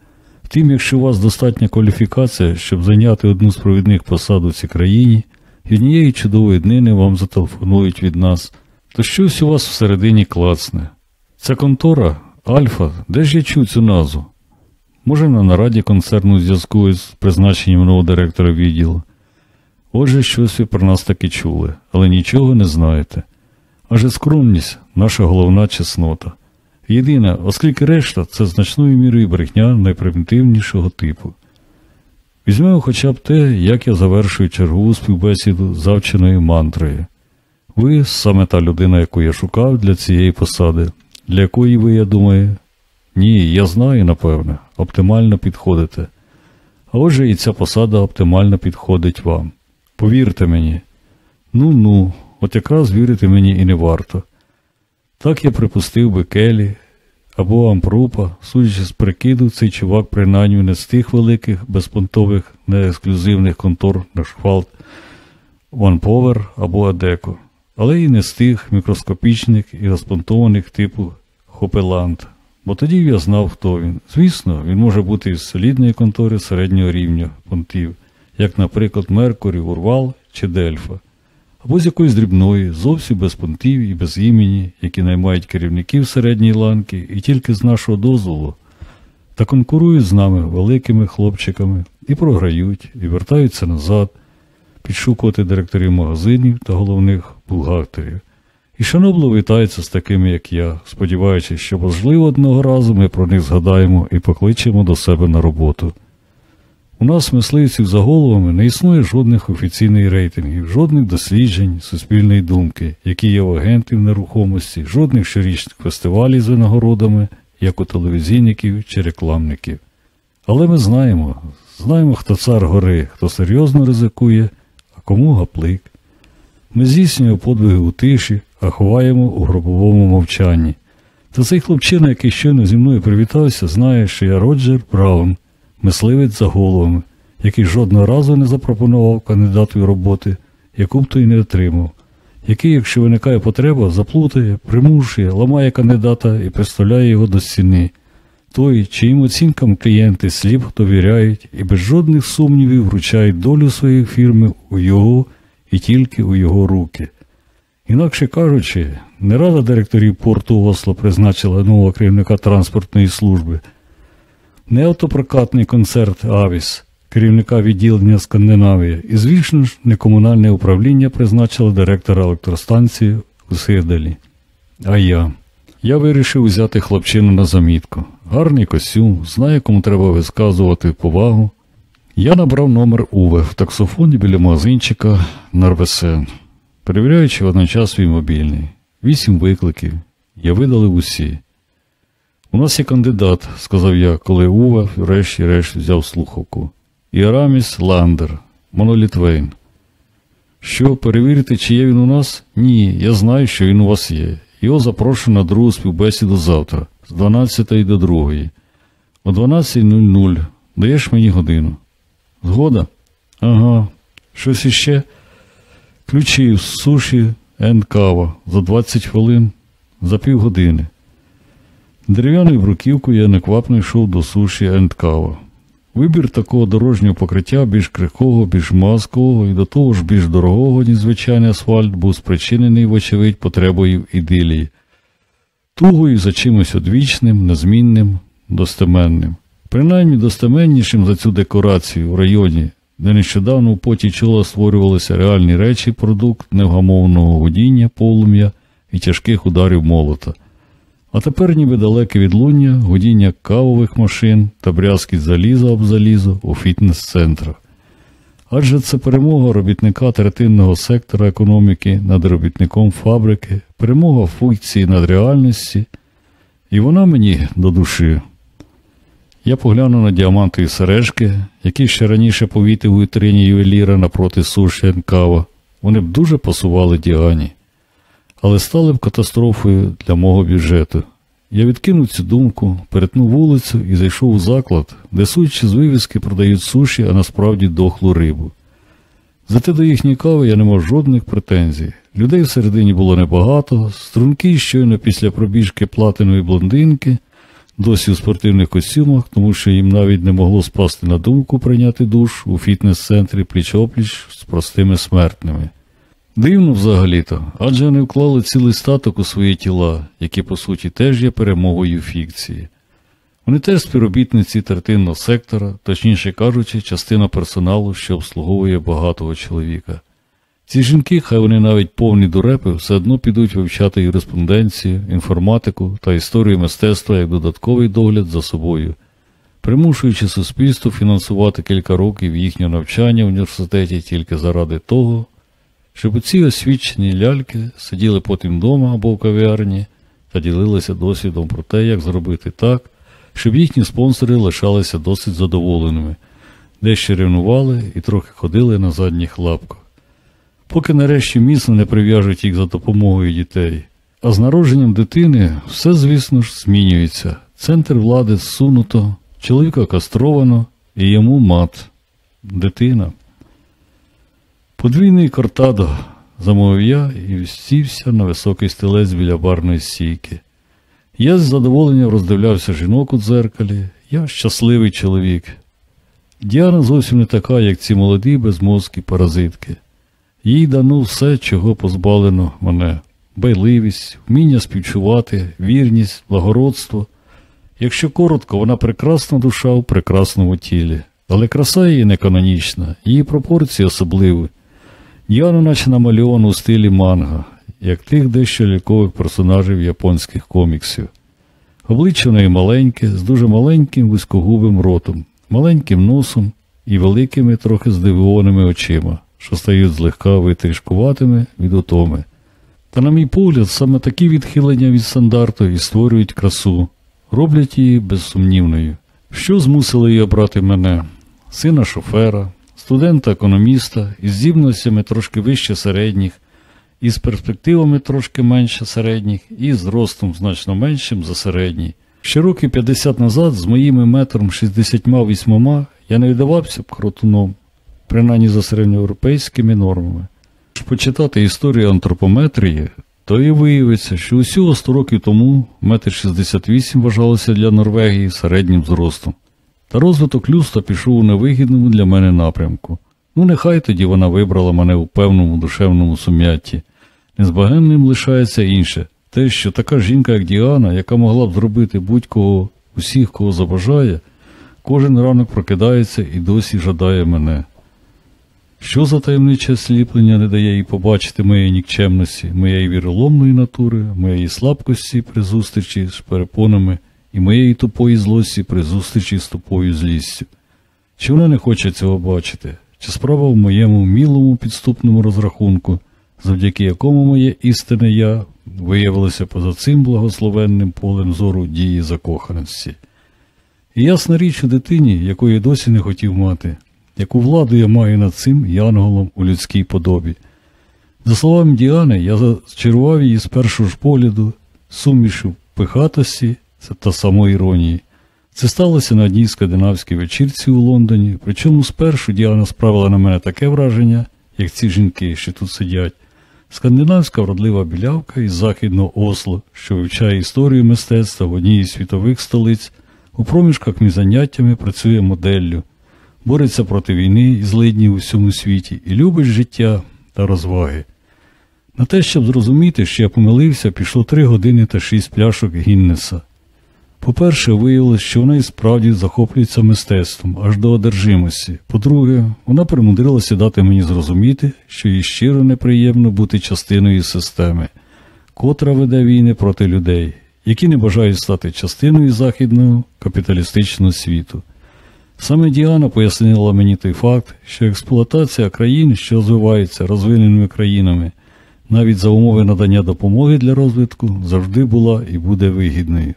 Втім, якщо у вас достатня кваліфікація, щоб зайняти одну з провідних посад у цій країні, і однієї чудової днини вам зателефонують від нас, то щось у вас всередині клацне. Ця контора, Альфа, де ж я чую цю назву? Може, на нараді концерну зв'язку з призначенням нового директора відділу. Отже, щось ви про нас таки чули, але нічого не знаєте. Адже скромність наша головна чеснота. Єдина, оскільки решта це значною мірою брехня найпримітивнішого типу. Візьмемо хоча б те, як я завершую чергову співбесіду з завченою мантрою. Ви саме та людина, яку я шукав для цієї посади, для якої ви, я думаю, ні, я знаю, напевне, оптимально підходите. А отже, і ця посада оптимально підходить вам. Повірте мені. Ну ну, от якраз вірити мені і не варто. Так я припустив би Келі або Ампрупа, судячи з прикиду, цей чувак принаймні не з тих великих, безпонтових, неексклюзивних контор на шхвалт OnePower або Адеко, але і не з тих мікроскопічних і розпонтованих типу Хопеланд. Бо тоді я знав, хто він. Звісно, він може бути із солідної контори середнього рівня понтів, як, наприклад, Меркурі, Урвал чи Дельфа, або з якоїсь дрібної, зовсім без понтів і без імені, які наймають керівників середньої ланки і тільки з нашого дозволу, та конкурують з нами великими хлопчиками і програють, і вертаються назад, підшукувати директорів магазинів та головних бухгалтерів. І шанобливо вітається з такими, як я, сподіваючись, що, можливо, одного разу ми про них згадаємо і покличемо до себе на роботу. У нас, мисливців за головами, не існує жодних офіційних рейтингів, жодних досліджень, суспільної думки, які є у агентів нерухомості, жодних щорічних фестивалів з винагородами, як у телевізійників чи рекламників. Але ми знаємо, знаємо, хто цар гори, хто серйозно ризикує, а кому гаплик. Ми здійснюємо подвиги у тиші, а ховаємо у гробовому мовчанні. Та цей хлопчина, який щойно зі мною привітався, знає, що я Роджер Браун, мисливець за головами, який жодного разу не запропонував кандидатові роботи, яку б той не отримав, який, якщо виникає потреба, заплутає, примушує, ламає кандидата і представляє його до стіни. Той, чиїм оцінкам клієнти сліп довіряють і без жодних сумнівів вручають долю своєї фірми у його і тільки у його руки. Інакше кажучи, не рада директорів порту Осло призначила нового керівника транспортної служби, не автопрокатний концерт Авіс, керівника відділення Скандинавія, і, звісно ж, не комунальне управління призначило директора електростанції у Сидалі. А я. Я вирішив взяти хлопчину на замітку. Гарний костюм, знає, кому треба висказувати повагу. Я набрав номер Уве в таксофоні біля магазинчика Нарвесен, перевіряючи водночас свій мобільний. Вісім викликів. Я видалив усі. У нас є кандидат, сказав я, коли Уве врешті-решт взяв слухавку. Іраміс Ландер, Монолітвейн. Що, перевірити, чи є він у нас? Ні, я знаю, що він у вас є. Його запрошую на другу співбесіду завтра, з 12 до 2. О 12.00 даєш мені годину. Згода? Ага. Щось іще? Ключі суші енд кава за 20 хвилин, за півгодини. Дерев'яною бруківкою я неквапно йшов до суші енд кава. Вибір такого дорожнього покриття більш крихкого, більш маскового і до того ж більш дорогого, ніж звичайний асфальт, був спричинений, вочевидь, потребою ідилії, тугою за чимось одвічним, незмінним, достеменним. Принаймні достеменнішим за цю декорацію в районі, де нещодавно у поті чола створювалися реальні речі, продукт невгамовного гудіння, полум'я і тяжких ударів молота. А тепер ніби далеке відлуння, гудіння кавових машин та брязкіт заліза об залізо у фітнес-центрах. Адже це перемога робітника третинного сектора економіки над робітником фабрики, перемога функції над реальності, і вона мені до душі. Я поглянув на діамантові сережки, які ще раніше повітив у вітрині ювеліра напроти суші кава. Вони б дуже пасували Діані але стали б катастрофою для мого бюджету. Я відкинув цю думку, перетнув вулицю і зайшов у заклад, де судячи з вивіски продають суші, а насправді дохлу рибу. Зате до їхньої кави я не мав жодних претензій. Людей всередині було небагато, струнки щойно після пробіжки платинової блондинки, досі у спортивних костюмах, тому що їм навіть не могло спасти на думку прийняти душ у фітнес-центрі пліч-опліч з простими смертними. Дивно взагалі-то, адже вони вклали цілий статок у свої тіла, які по суті теж є перемогою фікції. Вони теж співробітниці третинного сектора, точніше кажучи, частина персоналу, що обслуговує багатого чоловіка. Ці жінки, хай вони навіть повні дурепи, все одно підуть вивчати юриспонденцію, інформатику та історію мистецтва як додатковий догляд за собою, примушуючи суспільство фінансувати кілька років їхнього навчання в університеті тільки заради того, щоб ці освічені ляльки сиділи потім вдома або в кав'ярні та ділилися досвідом про те, як зробити так, щоб їхні спонсори лишалися досить задоволеними, дещо ревнували і трохи ходили на задніх лапках. Поки нарешті міцно не прив'яжуть їх за допомогою дітей. А з народженням дитини все, звісно ж, змінюється. Центр влади зсунуто, чоловіка кастровано і йому мат, дитина. Подвійний кортадо, замовив я і сівся на високий стілець біля барної стійки. Я з задоволенням роздивлявся жінок у дзеркалі, я щасливий чоловік. Діана зовсім не така, як ці молоді безмозкі паразитки. Їй дано все, чого позбавлено мене байливість, вміння співчувати, вірність, благородство. Якщо коротко, вона прекрасна душа в прекрасному тілі, але краса її не канонічна, її пропорції особливі. Діана наче намальована у стилі манга, як тих дещо лікових персонажів японських коміксів. Обличчя в неї маленьке, з дуже маленьким вузькогубим ротом, маленьким носом і великими, трохи здивованими очима, що стають злегка витрішкуватими від утоми. Та, на мій погляд, саме такі відхилення від стандарту і створюють красу, роблять її безсумнівною. Що змусило її обрати мене, сина шофера, студента-економіста із здібностями трошки вище середніх, із перспективами трошки менше середніх, і з ростом значно меншим за середній. Ще роки 50 назад з моїми метром 68 я не віддавався б кротуном, принаймні за середньоєвропейськими нормами. Щоб почитати історію антропометрії, то і виявиться, що усього 100 років тому метр 68 вважалося для Норвегії середнім зростом. Та розвиток людства пішов у невигідному для мене напрямку. Ну, нехай тоді вона вибрала мене у певному душевному сум'ятті. Незбагенним лишається інше те, що така жінка, як Діана, яка могла б зробити будь-кого, усіх, кого забажає, кожен ранок прокидається і досі жадає мене. Що за таємниче сліплення не дає їй побачити моєї нікчемності, моєї віроломної натури, моєї слабкості при зустрічі з перепонами і моєї тупої злості при зустрічі з тупою злістю? Чи вона не хоче цього бачити? Чи справа в моєму мілому підступному розрахунку, завдяки якому моє істинне я виявилося поза цим благословенним полем зору дії закоханості? І ясна річ у дитині, якої досі не хотів мати яку владу я маю над цим янголом у людській подобі. За словами Діани, я зачарував її з першого ж погляду, сумішу пихатості та самоіронії. Це сталося на одній скандинавській вечірці у Лондоні, причому спершу Діана справила на мене таке враження, як ці жінки, що тут сидять. Скандинавська вродлива білявка із західного Осло, що вивчає історію мистецтва в одній із світових столиць, у проміжках між заняттями працює моделлю, бореться проти війни і злидні у всьому світі і любить життя та розваги. На те, щоб зрозуміти, що я помилився, пішло три години та шість пляшок Гіннеса. По-перше, виявилось, що вона і справді захоплюється мистецтвом аж до одержимості. По-друге, вона примудрилася дати мені зрозуміти, що їй щиро неприємно бути частиною системи, котра веде війни проти людей, які не бажають стати частиною західного капіталістичного світу. Саме Діана пояснила мені той факт, що експлуатація країн, що розвиваються розвиненими країнами, навіть за умови надання допомоги для розвитку, завжди була і буде вигідною.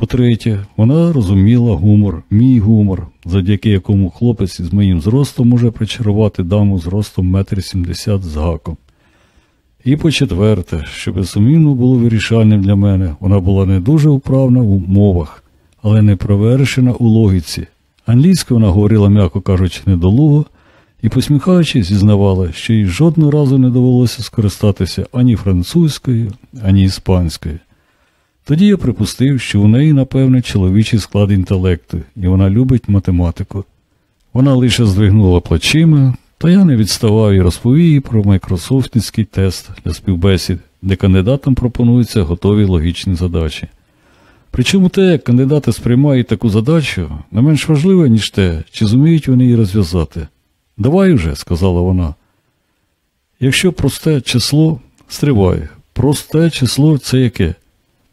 По-третє, вона розуміла гумор, мій гумор, завдяки якому хлопець із моїм зростом може причарувати даму з ростом метр сімдесят з гаком. І по четверте, що безсумнівно було вирішальним для мене, вона була не дуже вправна в мовах, але не провершена у логіці. Англійською вона говорила, м'яко кажучи, недолуго, і, посміхаючись, зізнавала, що їй жодного разу не довелося скористатися ані французькою, ані іспанською. Тоді я припустив, що у неї, напевне, чоловічий склад інтелекту, і вона любить математику. Вона лише здвигнула плечима, та я не відставав і розповів про майкрософтівський тест для співбесід, де кандидатам пропонуються готові логічні задачі. Причому те, як кандидати сприймають таку задачу, не менш важливе, ніж те, чи зуміють вони її розв'язати. Давай уже, сказала вона. Якщо просте число, стривай, просте число це яке?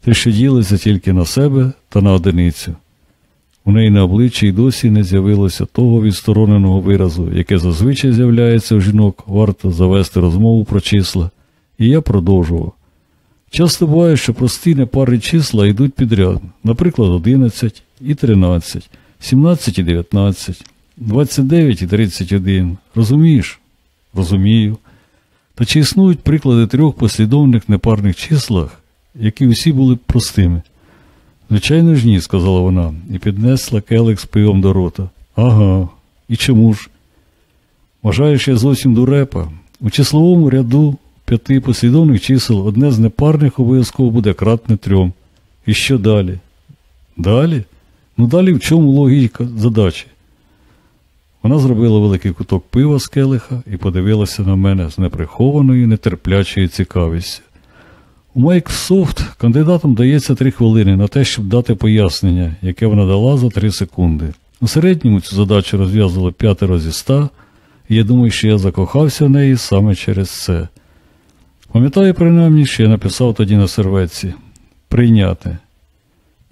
Те, що ділиться тільки на себе та на одиницю. У неї на обличчі й досі не з'явилося того відстороненого виразу, яке зазвичай з'являється у жінок, варто завести розмову про числа, і я продовжував. Часто буває, що прості непарні числа йдуть підряд, наприклад, 11 і 13, 17 і 19, 29 і 31. Розумієш? Розумію. Та чи існують приклади трьох послідовних непарних числах, які усі були простими? Звичайно ж ні, сказала вона, і піднесла келик з пивом до рота. Ага, і чому ж? Вважаєш, я зовсім дурепа. У числовому ряду п'яти послідовних чисел одне з непарних обов'язково буде кратне трьом. І що далі? Далі? Ну далі в чому логіка задачі? Вона зробила великий куток пива з келиха і подивилася на мене з неприхованою, нетерплячою цікавістю. Microsoft кандидатам дається три хвилини на те, щоб дати пояснення, яке вона дала за три секунди. У середньому цю задачу розв'язувало п'ятеро зі ста, і я думаю, що я закохався в неї саме через це. Пам'ятаю принаймні, що я написав тоді на серветці прийняти.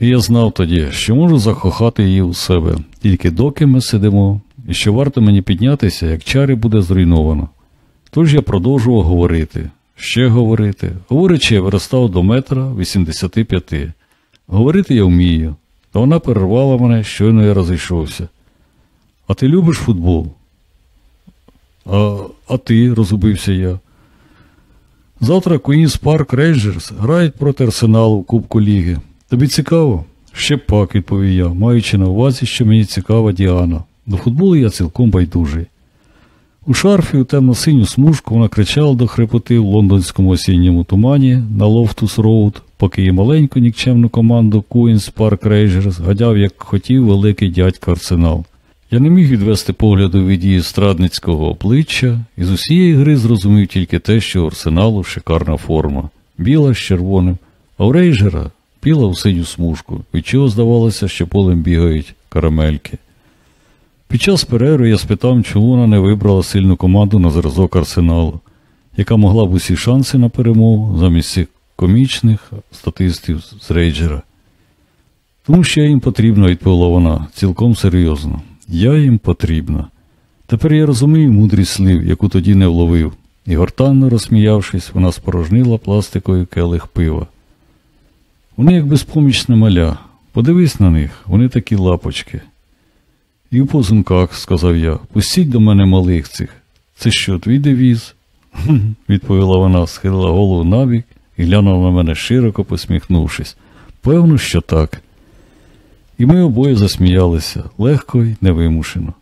І я знав тоді, що можу закохати її у себе, тільки доки ми сидимо, і що варто мені піднятися, як чари буде зруйновано. Тож я продовжував говорити, ще говорити. Говорячи, я виростав до метра 85. Говорити я вмію, та вона перервала мене, щойно я розійшовся. А ти любиш футбол? А, а ти, розгубився я. Завтра Queen's Park Rangers грають проти Арсеналу в Кубку Ліги. Тобі цікаво? Ще б пак, відповів я, маючи на увазі, що мені цікава Діана. До футболу я цілком байдужий. У шарфі у темно-синю смужку вона кричала до хрипоти в лондонському осінньому тумані на Лофтус Роуд, поки її маленьку нікчемну команду Queen's Park Rangers ганяв, як хотів великий дядько Арсенал. Я не міг відвести погляду від її страдницького обличчя і з усієї гри зрозумів тільки те, що у арсеналу шикарна форма, біла з червоним, а у рейджера біла у синю смужку, від чого здавалося, що полем бігають карамельки. Під час перерви я спитав, чому вона не вибрала сильну команду на зразок арсеналу, яка могла б усі шанси на перемогу замість комічних статистів з рейджера. Тому що я їм потрібно, відповіла вона, цілком серйозно. Я їм потрібна. Тепер я розумію мудрість слів, яку тоді не вловив, і гортанно розсміявшись, вона спорожнила пластикою келих пива. Вони як безпомічне маля. Подивись на них, вони такі лапочки. І в позумках, сказав я, пустіть до мене малих цих. Це що, твій девіз? Відповіла вона, схилила голову набік і глянула на мене широко посміхнувшись. Певно, що так. І ми обоє засміялися легко й невимушено.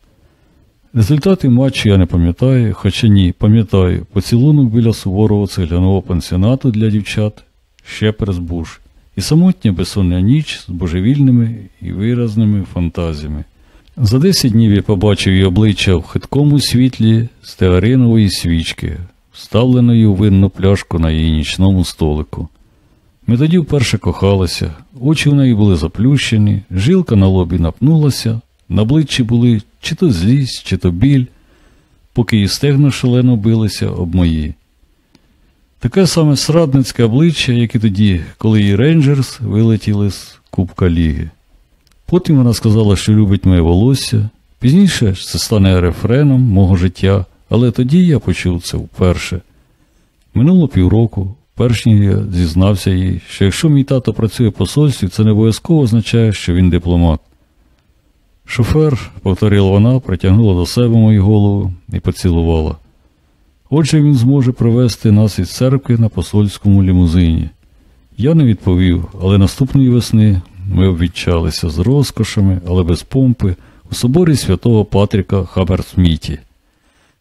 Результати матчу я не пам'ятаю, хоча ні, пам'ятаю, поцілунок біля суворого цегляного пансіонату для дівчат Шеперс Буш і самотня безсоння ніч з божевільними і виразними фантазіями. За десять днів я побачив її обличчя в хиткому світлі стеаринової свічки, вставленої у винну пляшку на її нічному столику. Ми тоді вперше кохалися, очі в неї були заплющені, жилка на лобі напнулася, на обличчі були чи то злість, чи то біль, поки її стегна шалено билися об мої. Таке саме срадницьке обличчя, як і тоді, коли її рейнджерс вилетіли з Кубка Ліги. Потім вона сказала, що любить моє волосся. Пізніше це стане рефреном мого життя, але тоді я почув це вперше. Минуло півроку, перш ніж я зізнався їй, що якщо мій тато працює в посольстві, це не обов'язково означає, що він дипломат. Шофер, повторила вона, притягнула до себе мою голову і поцілувала. Отже, він зможе привезти нас із церкви на посольському лімузині. Я не відповів, але наступної весни ми обвічалися з розкошами, але без помпи, у соборі святого Патріка Хаберсміті.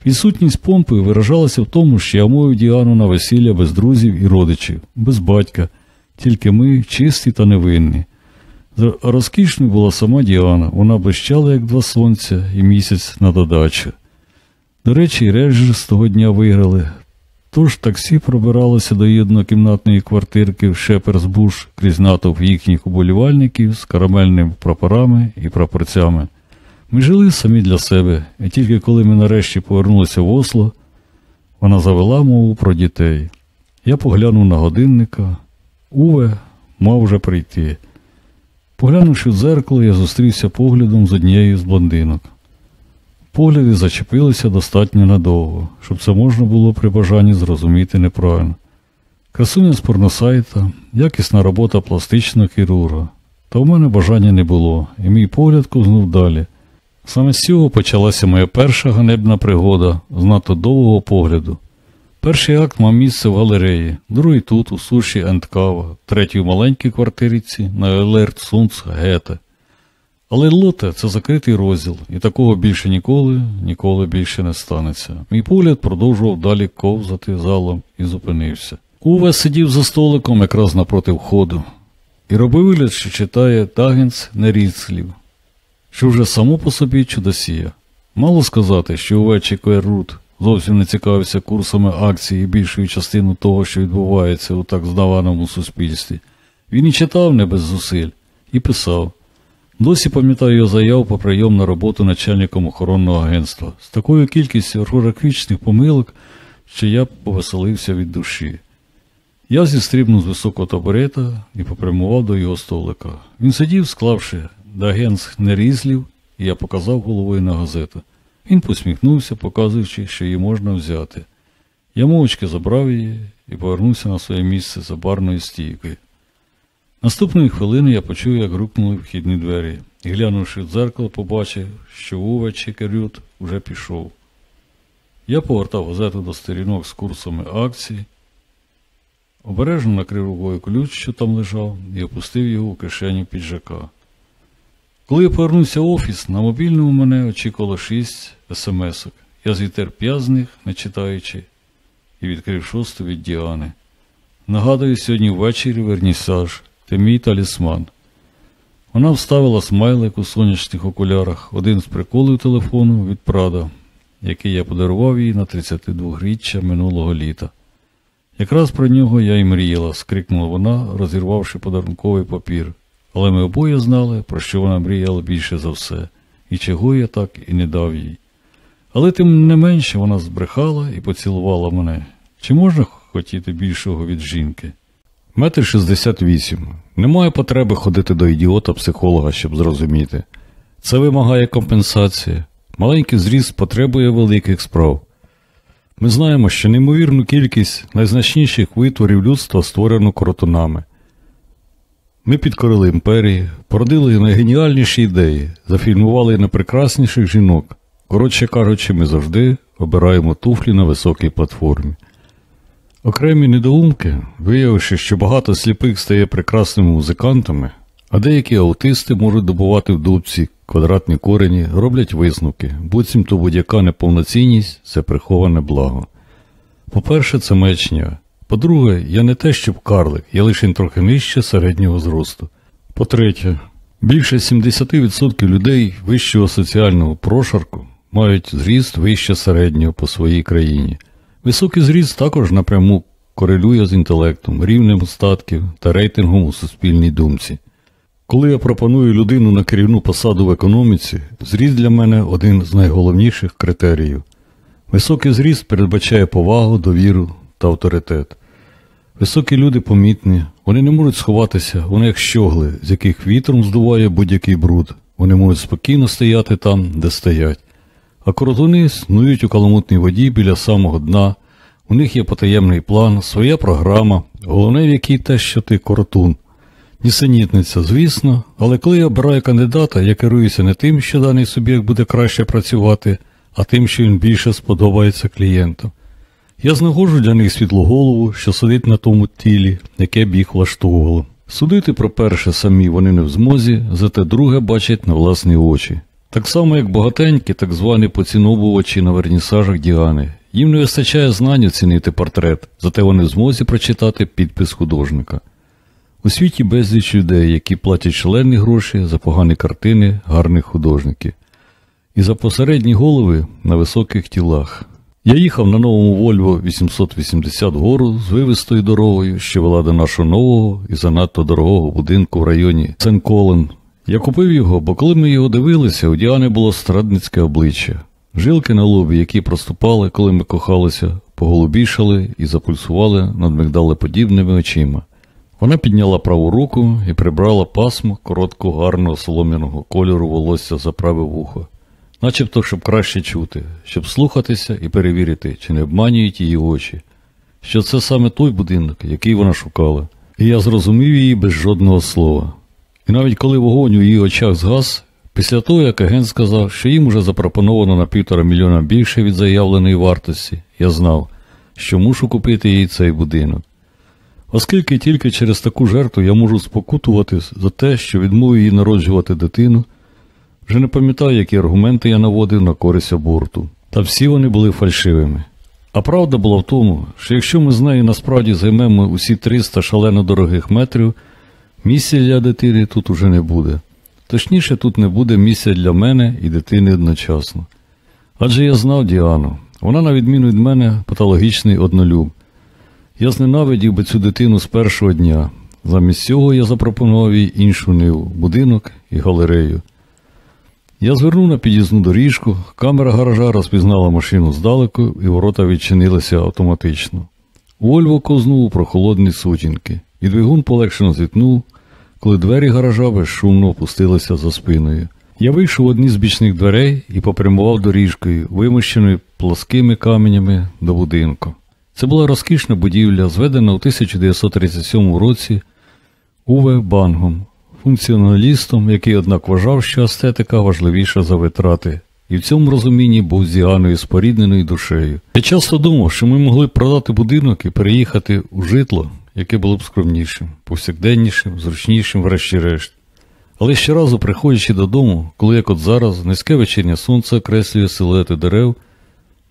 Відсутність помпи виражалася в тому, що я мовив Діану на весілля без друзів і родичів, без батька, тільки ми чисті та невинні. Розкішною була сама Діана, вона блищала, як два сонця і місяць на додачу. До речі, режер з того дня виграли. Тож таксі пробиралося до її однокімнатної квартирки в Шеперсбуш крізь натовп їхніх уболівальників з карамельними прапорами і прапорцями. Ми жили самі для себе, і тільки коли ми нарешті повернулися в Осло, вона завела мову про дітей. Я поглянув на годинника. Уве мав вже прийти. Поглянувши в дзеркало, я зустрівся поглядом з однією з блондинок. Погляди зачепилися достатньо надовго, щоб це можна було при бажанні зрозуміти неправильно. Красуня з порносайта, якісна робота пластичного хірурга. Та в мене бажання не було, і мій погляд ковзнув далі. Саме з цього почалася моя перша ганебна пригода з надто довгого погляду. Перший акт мав місце в галереї, другий тут, у суші Ендкава, третій у маленькій квартириці на Елерт Сунц Гете. Але лоте це закритий розділ, і такого більше ніколи, ніколи більше не станеться. Мій погляд продовжував далі ковзати залом і зупинився. Уве сидів за столиком якраз напроти входу, і робив вигляд, що читає Дагенс Неріцлів, що вже само по собі чудосія. Мало сказати, що увечі Койрут зовсім не цікавився курсами акцій і більшою частиною того, що відбувається у так здаваному суспільстві. Він і читав не без зусиль, і писав. Досі пам'ятаю його заяву про прийом на роботу начальником охоронного агентства з такою кількістю орфографічних помилок, що я повеселився від душі. Я зістрибнув з високого табурета і попрямував до його столика. Він сидів, склавши дагенс нерізлів, і я показав головою на газету. Він посміхнувся, показуючи, що її можна взяти. Я мовчки забрав її і повернувся на своє місце за барною стійкою. Наступної хвилини я почув, як грукнули вхідні двері, і глянувши в дзеркало, побачив, що Уве Чекерют уже пішов. Я повертав газету до сторінок з курсами акцій, обережно накрив рукою ключ, що там лежав, і опустив його у кишеню піджака. Коли я повернувся в офіс, на мобільному мене очікувало шість смс-ок. Я звітер п'ять з них, не читаючи, і відкрив шосту від Діани. Нагадую, сьогодні ввечері вернісаж, ти мій талісман. Вона вставила смайлик у сонячних окулярах, один з приколів телефону від Прада, який я подарував їй на 32-річчя минулого літа. Якраз про нього я й мріяла, скрикнула вона, розірвавши подарунковий папір. Але ми обоє знали, про що вона мріяла більше за все, і чого я так і не дав їй. Але тим не менше вона збрехала і поцілувала мене. Чи можна хотіти більшого від жінки? Метр шістдесят вісім. Немає потреби ходити до ідіота-психолога, щоб зрозуміти. Це вимагає компенсації. Маленький зріст потребує великих справ. Ми знаємо, що неймовірну кількість найзначніших витворів людства створено коротунами. Ми підкорили імперії, породили найгеніальніші ідеї, зафільмували найпрекрасніших жінок. Коротше кажучи, ми завжди обираємо туфлі на високій платформі. Окремі недоумки, виявивши, що багато сліпих стає прекрасними музикантами, а деякі аутисти можуть добувати в дубці квадратні корені, роблять висновки, буцімто будь-яка неповноцінність це приховане благо. По-перше, це мечня. По-друге, я не те, щоб карлик, я лише трохи нижче середнього зросту. По-третє, більше 70% людей вищого соціального прошарку мають зріст вище середнього по своїй країні. Високий зріст також напряму корелює з інтелектом, рівнем статків та рейтингом у суспільній думці. Коли я пропоную людину на керівну посаду в економіці, зріст для мене один з найголовніших критеріїв. Високий зріст передбачає повагу, довіру та авторитет. Високі люди помітні, вони не можуть сховатися, вони як щогли, з яких вітром здуває будь-який бруд. Вони можуть спокійно стояти там, де стоять. А коротуни снують у каламутній воді біля самого дна. У них є потаємний план, своя програма, головне в якій те, що ти коротун. Нісенітниця, звісно, але коли я обираю кандидата, я керуюся не тим, що даний суб'єкт буде краще працювати, а тим, що він більше сподобається клієнту. Я знаходжу для них світлу голову, що сидить на тому тілі, яке б їх влаштовувало. Судити про перше самі вони не в змозі, зате друге бачать на власні очі. Так само, як багатенькі, так звані поціновувачі на вернісажах Діани. Їм не вистачає знань оцінити портрет, зате вони в змозі прочитати підпис художника. У світі безліч людей, які платять шалені гроші за погані картини гарних художників. І за посередні голови на високих тілах. Я їхав на новому Вольво 880 гору з вивистою дорогою, що вела до нашого нового і занадто дорогого будинку в районі Сен-Колен. Я купив його, бо коли ми його дивилися, у Діани було страдницьке обличчя. Жилки на лобі, які проступали, коли ми кохалися, поголубішали і запульсували над мигдалеподібними очима. Вона підняла праву руку і прибрала пасмо короткого гарного солом'яного кольору волосся за праве вухо, начебто, щоб краще чути, щоб слухатися і перевірити, чи не обманюють її очі, що це саме той будинок, який вона шукала, і я зрозумів її без жодного слова. І навіть коли вогонь у її очах згас, після того, як агент сказав, що їм уже запропоновано на півтора мільйона більше від заявленої вартості, я знав, що мушу купити їй цей будинок. Оскільки тільки через таку жертву я можу спокутувати за те, що відмовив їй народжувати дитину, вже не пам'ятаю, які аргументи я наводив на користь аборту. Та всі вони були фальшивими. А правда була в тому, що якщо ми з нею насправді займемо усі 300 шалено дорогих метрів, місця для дитини тут уже не буде. Точніше, тут не буде місця для мене і дитини одночасно. Адже я знав Діану, вона, на відміну від мене, патологічний однолюб. Я зненавидів би цю дитину з першого дня. Замість цього я запропонував їй іншу ниву, будинок і галерею. Я звернув на під'їзну доріжку, камера гаража розпізнала машину здалеку, і ворота відчинилися автоматично. Вольво кознув у прохолодні сутінки, і двигун полегшено зітнув, коли двері гаража безшумно опустилися за спиною. Я вийшов одні з бічних дверей і попрямував доріжкою, вимощеною плоскими каменями до будинку. Це була розкішна будівля, зведена у 1937 році Уве Бангом, функціоналістом, який, однак, вважав, що естетика важливіша за витрати, і в цьому розумінні був з Діаною спорідненою душею. Я часто думав, що ми могли продати будинок і переїхати у житло, яке було б скромнішим, повсякденнішим, зручнішим, врешті-решт. Але щоразу, приходячи додому, коли як от зараз, низьке вечірнє сонце окреслює силуети дерев,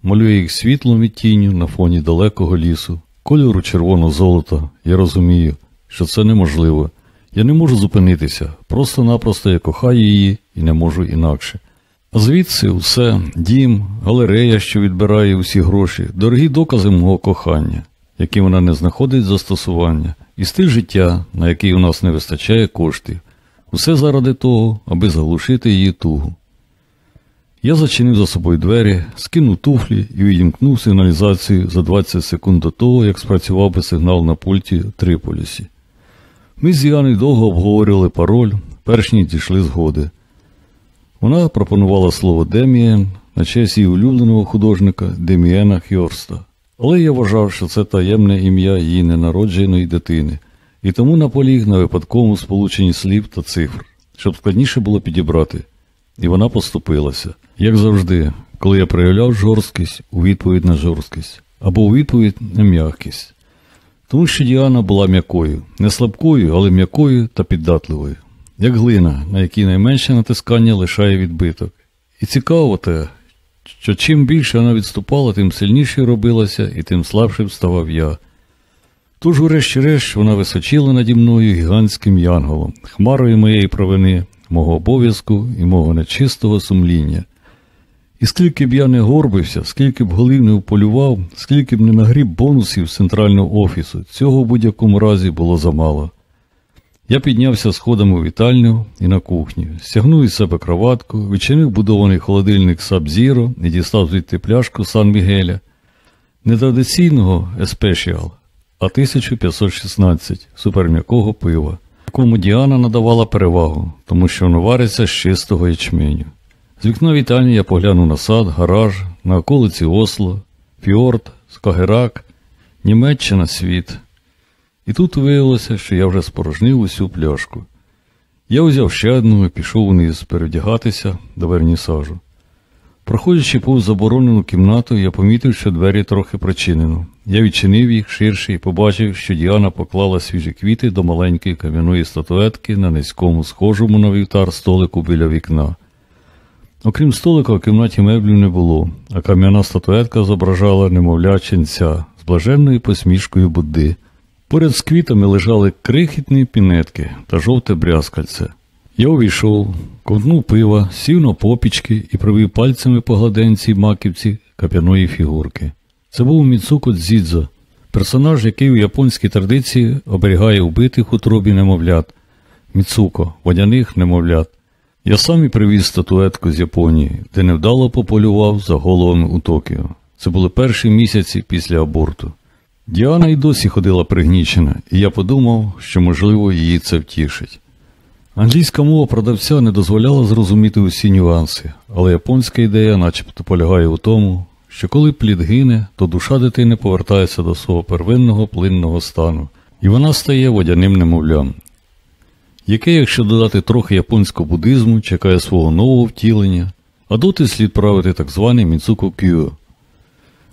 малює їх світлом і тінню на фоні далекого лісу, кольору червоного золота, я розумію, що це неможливо. Я не можу зупинитися, просто-напросто я кохаю її і не можу інакше. А звідси усе, дім, галерея, що відбирає усі гроші, дорогі докази мого кохання, які вона не знаходить застосування, і стиль життя, на який у нас не вистачає коштів. Усе заради того, аби заглушити її тугу. Я зачинив за собою двері, скинув туфлі і відімкнув сигналізацію за 20 секунд до того, як спрацював би сигнал на пульті Триполісі. Ми з Яною довго обговорювали пароль, перш ніж дійшли згоди. Вона пропонувала слово Демієн на честь її улюбленого художника Демієна Хьорста. Але я вважав, що це таємне ім'я її ненародженої дитини, і тому наполіг на випадковому сполученні слів та цифр, щоб складніше було підібрати. І вона поступилася, як завжди, коли я проявляв жорсткість у відповідь на жорсткість, або у відповідь на м'якість. Тому що Діана була м'якою, не слабкою, але м'якою та піддатливою, як глина, на якій найменше натискання лишає відбиток. І цікаво те, що чим більше вона відступала, тим сильніше робилася і тим слабшим ставав я. Тож, врешті-решт, вона височила наді мною гігантським янголом, хмарою моєї провини, мого обов'язку і мого нечистого сумління. І скільки б я не горбився, скільки б голів не вполював, скільки б не нагріб бонусів з центрального офісу, цього в будь-якому разі було замало. Я піднявся сходами у вітальню і на кухню, стягнув із себе кроватку, відчинив будований холодильник Сабзіро і дістав звідти пляшку Сан Мігеля, не традиційного еспешіал, а 1516 суперм'якого пива, якому Діана надавала перевагу, тому що воно вариться з чистого ячменю. З вікна вітальні я поглянув на сад, гараж, на околиці Осло, Фіорд, Скагерак, Німеччина, світ. І тут виявилося, що я вже спорожнив усю пляшку. Я узяв ще одну і пішов вниз перевдягатися до вернісажу. Проходячи повз заборонену кімнату, я помітив, що двері трохи прочинено. Я відчинив їх ширше і побачив, що Діана поклала свіжі квіти до маленької кам'яної статуетки на низькому, схожому на вівтар столику біля вікна. Окрім столика, в кімнаті меблів не було, а кам'яна статуетка зображала немовля ченця з блаженною посмішкою Будди. Поряд з квітами лежали крихітні пінетки та жовте брязкальце. Я увійшов, ковтнув пива, сів на попічки і провів пальцями по гладенцій маківці кап'яної фігурки. Це був Міцуко Дзідзо, персонаж, який у японській традиції оберігає убитих у трубі немовлят, Міцуко, водяних немовлят. Я сам і привіз статуетку з Японії, де невдало пополював за головами у Токіо. Це були перші місяці після аборту. Діана й досі ходила пригнічена, і я подумав, що, можливо, її це втішить. Англійська мова продавця не дозволяла зрозуміти усі нюанси, але японська ідея начебто полягає у тому, що коли плід гине, то душа дитини повертається до свого первинного плинного стану, і вона стає водяним немовлям, яке, якщо додати трохи японського буддизму, чекає свого нового втілення, а доти слід правити так званий Міцуко Кюо,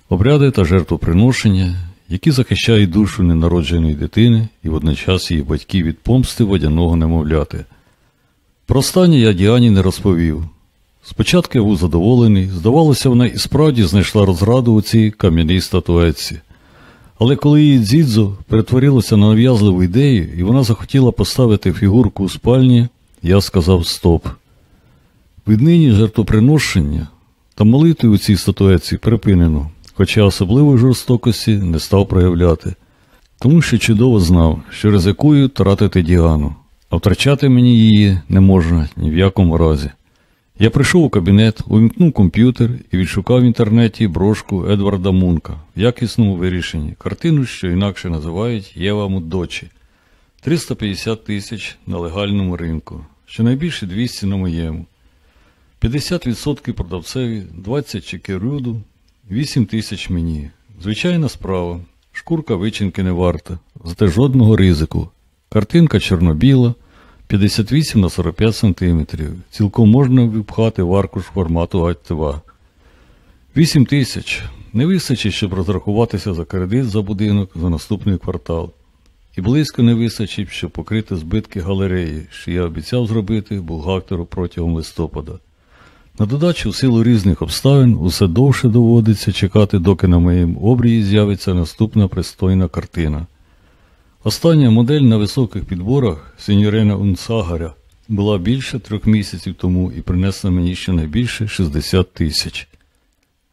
обряди та жертвоприношення, які захищають душу ненародженої дитини і водночас її батьків від помсти водяного немовляти. Про останнє я Діані не розповів. Спочатку я був задоволений, здавалося, вона і справді знайшла розраду у цій кам'яній статуетці. Але коли її дзідзо перетворилося на нав'язливу ідею, і вона захотіла поставити фігурку у спальні, я сказав стоп. Віднині жертвоприношення та молитви у цій статуетці припинено, хоча особливої жорстокості не став проявляти, тому що чудово знав, що ризикую тратити Діану, а втрачати мені її не можна ні в якому разі. Я прийшов у кабінет, увімкнув комп'ютер і відшукав в інтернеті брошку Едварда Мунка в якісному вирішенні, картину, що інакше називають Єва Муддочі. 350 тисяч на легальному ринку, щонайбільше 200 на моєму. 50% продавцеві, 20 чекерюду, 8 тисяч мені. Звичайна справа. Шкурка вичинки не варта, зате жодного ризику. Картинка чорно-біла, 58 на 45 см. Цілком можна випхати в аркуш формату А2. 8 тисяч. Не вистачить, щоб розрахуватися за кредит за будинок за наступний квартал. І близько не вистачить, щоб покрити збитки галереї, що я обіцяв зробити бухгалтеру протягом листопада. На додачу, в силу різних обставин, усе довше доводиться чекати, доки на моєму обрії з'явиться наступна пристойна картина. Остання модель на високих підборах сеньорина Унсагаря була більше трьох місяців тому і принесла мені щонайбільше 60 тисяч.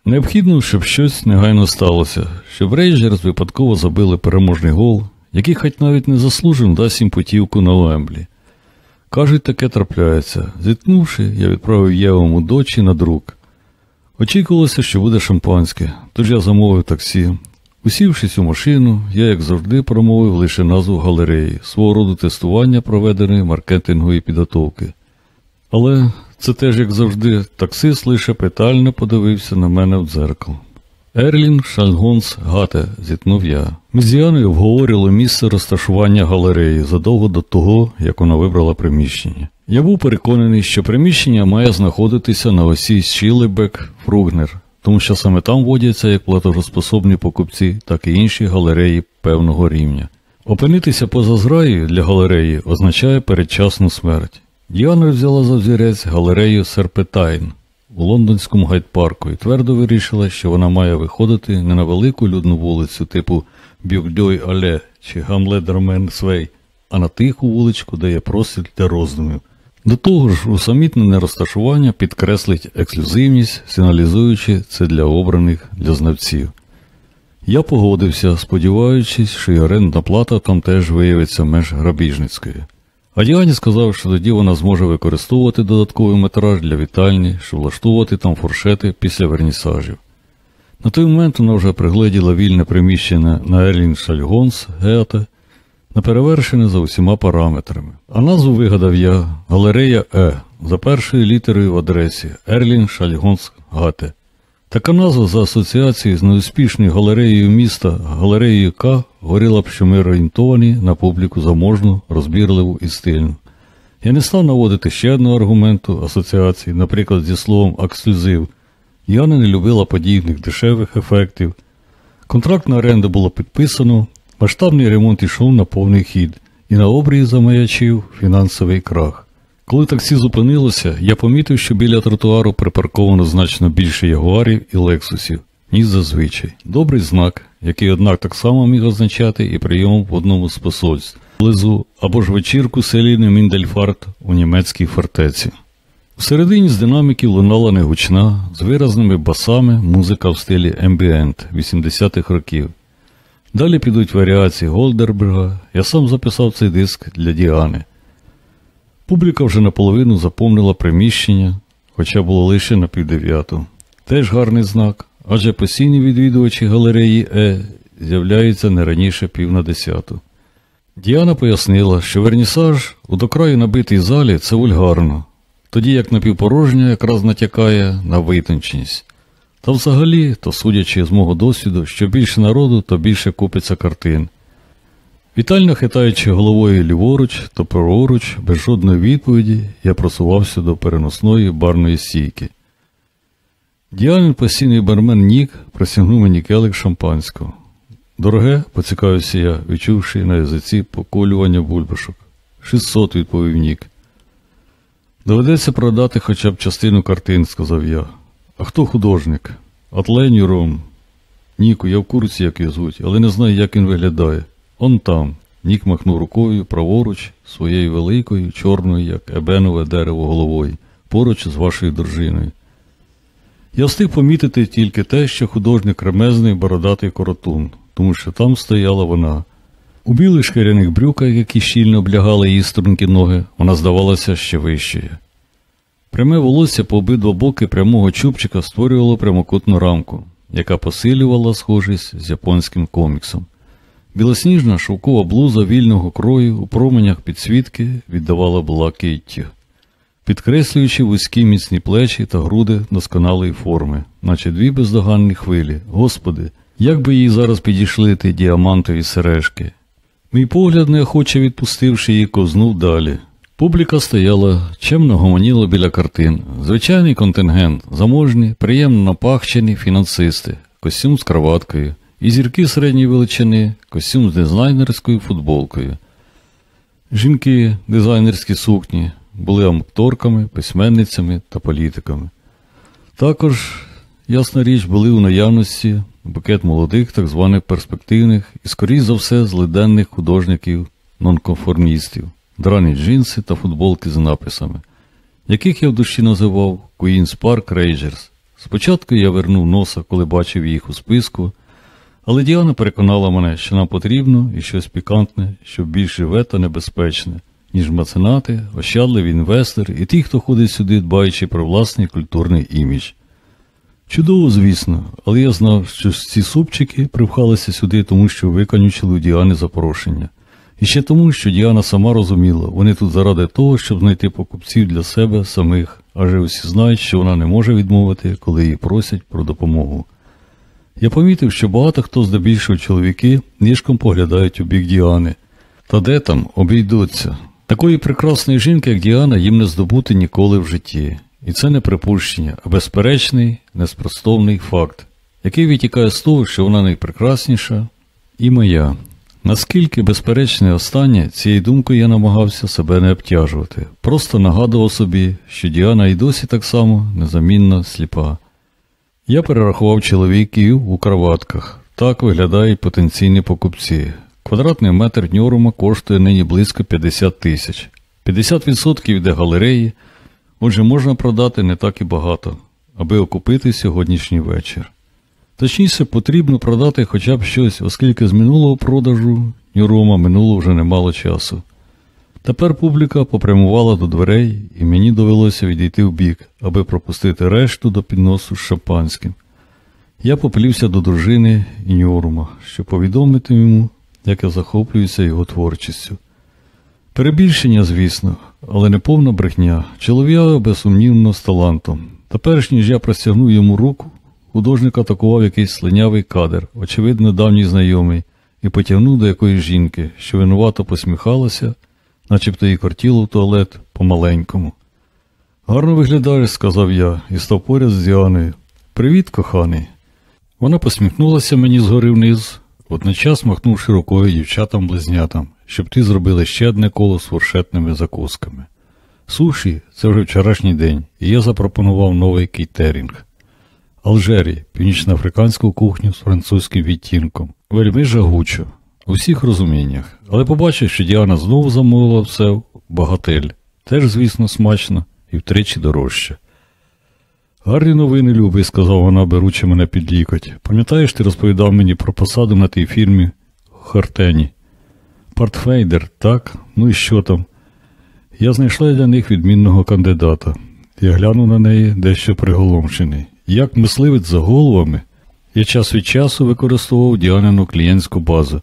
Необхідно, щоб щось негайно сталося, щоб Рейджерс випадково забили переможний гол, який хоч навіть не заслужив дасть їм путівку на Вемблі. Кажуть, таке трапляється. Зіткнувши, я відправив Євому дочі на друк. Очікувалося, що буде шампанське, тож я замовив таксі. Усівшись у машину, я, як завжди, промовив лише назву галереї, свого роду тестування проведеної маркетингової підготовки. Але це теж, як завжди, таксист лише питально подивився на мене в дзеркало. Ерлін Шальгонс Гате, зітхнув я. Ми з Діаною обговорювали місце розташування галереї задовго до того, як вона вибрала приміщення. Я був переконаний, що приміщення має знаходитися на осі Шиллебек Фрогнер, тому що саме там водяться як платоспособні покупці, так і інші галереї певного рівня. Опинитися поза зграєю для галереї означає передчасну смерть. Діана взяла за взірець галерею Серпентайн у лондонському гайд-парку і твердо вирішила, що вона має виходити не на велику людну вулицю типу Бюгдьой Алле чи Гаммель Драмменсвей, а на тиху вуличку, де є простір для роздумів. До того ж, усамітнене розташування підкреслить ексклюзивність, сигналізуючи це для обраних для знавців. Я погодився, сподіваючись, що й орендна плата там теж виявиться менш грабіжницькою. А Діані сказав, що тоді вона зможе використовувати додатковий метраж для вітальні, щоб влаштовувати там фуршети після вернісажів. На той момент вона вже пригледіла вільне приміщення на Ерлін Шальгонс Гате, неперевершене за усіма параметрами. А назву вигадав я Галерея Е за першою літерою в адресі Ерлін Шальгонс Гате. Така назва за асоціацією з неуспішною галереєю міста галереєю К говорила б, що ми орієнтовані на публіку заможну, розбірливу і стильну. Я не став наводити ще одного аргументу асоціації, наприклад, зі словом ексклюзив. Яна не любила подібних дешевих ефектів. Контракт на оренду було підписано, масштабний ремонт ішов на повний хід, і на обрії замаячив фінансовий крах. Коли таксі зупинилося, я помітив, що біля тротуару припарковано значно більше ягуарів і лексусів, ніж зазвичай. Добрий знак, який, однак, так само міг означати і прийом в одному з посольств близу або ж вечірку селіни Міндельфарт у німецькій фортеці. Всередині з динаміків лунала негучна, з виразними басами музика в стилі ембієнт 80-х років. Далі підуть варіації Голдерберга, я сам записав цей диск для Діани. Публіка вже наполовину заповнила приміщення, хоча було лише на півдев'яту. Теж гарний знак, адже постійні відвідувачі галереї Е з'являються не раніше пів на десяту. Діана пояснила, що вернісаж у докраю набитій залі це вульгарно, тоді як напівпорожня якраз натякає на витонченість. Та взагалі, то судячи з мого досвіду, що більше народу, то більше купиться картин. Вітально хитаючи головою ліворуч та праворуч, без жодної відповіді, я просувався до переносної барної стійки. Діанин постійний бармен Нік просягнув мені келик шампанського. Дороге, поцікавився я, відчувши на язиці поколювання бульбашок. Шістсот, відповів Нік. Доведеться продати хоча б частину картин, сказав я. А хто художник? Атлен Ром. Ніку, я в курсі, як його звуть, але не знаю, як він виглядає. Он там. Нік махнув рукою праворуч своєю великою, чорною, як ебенове дерево головою, поруч з вашою дружиною. Я встиг помітити тільки те, що художник ремезний бородатий коротун, тому що там стояла вона. У білих шкіряних брюках, які щільно облягали її стрункі ноги, вона здавалася ще вищою. Пряме волосся по обидва боки прямого чубчика створювало прямокутну рамку, яка посилювала схожість з японським коміксом. Білосніжна шовкова блуза вільного крою у променях підсвітки віддавала блакиттю, підкреслюючи вузькі міцні плечі та груди досконалої форми, наче дві бездоганні хвилі. Господи, як би їй зараз підійшли ті діамантові сережки. Мій погляд, неохоче відпустивши її, ковзнув далі. Публіка стояла, чемно гомоніла біля картин. Звичайний контингент, заможні, приємно напахчені фінансисти, костюм з кроваткою, і зірки середньої величини, костюм з дизайнерською футболкою. Жінки, дизайнерські сукні, були амторками, письменницями та політиками. Також, ясна річ, були у наявності букет молодих, так званих перспективних і, скоріш за все, злиденних художників нонконформістів, драні джинси та футболки з написами, яких я в душі називав Queen's Park Rangers. Спочатку я вернув носа, коли бачив їх у списку, але Діана переконала мене, що нам потрібно і щось пікантне, що більш живе та небезпечне, ніж меценати, ощадливі інвестори і ті, хто ходить сюди, дбаючи про власний культурний імідж. Чудово, звісно, але я знав, що ці супчики привхалися сюди, тому що виконючили у Діани запрошення. І ще тому, що Діана сама розуміла, вони тут заради того, щоб знайти покупців для себе самих, адже усі знають, що вона не може відмовити, коли її просять про допомогу. Я помітив, що багато хто здебільшого чоловіки нишком поглядають у бік Діани. Та де там обійдуться? Такої прекрасної жінки, як Діана, їм не здобути ніколи в житті. І це не припущення, а безперечний, неспростовний факт, який витікає з того, що вона найпрекрасніша і моя. Наскільки безперечне останнє, цією думкою я намагався себе не обтяжувати, просто нагадував собі, що Діана і досі так само незамінно сліпа. Я перерахував чоловіків у кроватках. Так виглядають потенційні покупці. Квадратний метр Ньорума коштує нині близько 50 тисяч. 50% йде галереї, отже, можна продати не так і багато, аби окупити сьогоднішній вечір. Точніше, потрібно продати хоча б щось, оскільки з минулого продажу Ньюрома минуло вже немало часу. Тепер публіка попрямувала до дверей, і мені довелося відійти вбік, аби пропустити решту до підносу з шампанським. Я поплівся до дружини і Ньорума, щоб повідомити йому, як я захоплююся його творчістю. Перебільшення, звісно, але не повна брехня, чолов'яга безсумнівно з талантом. Та перш ніж я простягнув йому руку, художник атакував якийсь слинявий кадр, очевидно, давній знайомий, і потягнув до якоїсь жінки, що винувато посміхалася, начебто їй кортіло в туалет по-маленькому. Гарно виглядаєш, сказав я, і став поряд з Діаною. Привіт, коханий. Вона посміхнулася мені згори вниз, водночас махнувши рукою дівчатам-близнятам, щоб ті зробили ще одне коло з фуршетними закусками. Суші це вже вчорашній день, і я запропонував новий кейтерінг. Алжері, північноафриканську кухню з французьким відтінком. Вельми жагучо, у всіх розуміннях, але побачив, що Діана знову замовила все в багатель. Теж, звісно, смачно і втричі дорожче. Гарні новини, любий, сказав вона, беручи мене під лікоть. Пам'ятаєш, ти розповідав мені про посаду на тій фірмі Хартені? Портфейдер, так? Ну і що там? Я знайшла для них відмінного кандидата. Я глянув на неї дещо приголомшений. Як мисливець за головами, я час від часу використовував Діанину клієнтську базу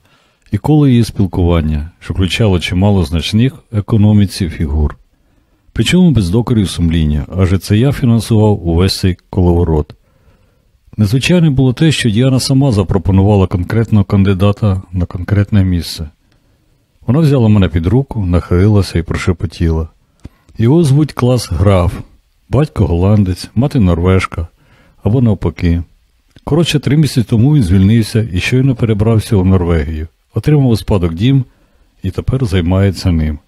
і коло її спілкування, що включало чимало значних економіці фігур. Причому без докорів сумління, адже це я фінансував увесь цей коловорот. Незвичайне було те, що Діана сама запропонувала конкретного кандидата на конкретне місце. Вона взяла мене під руку, нахилилася і прошепотіла. Його звуть клас граф, батько голландець, мати норвежка або навпаки. Коротше, три місяці тому він звільнився і щойно перебрався у Норвегію, отримав у спадок дім і тепер займається ним.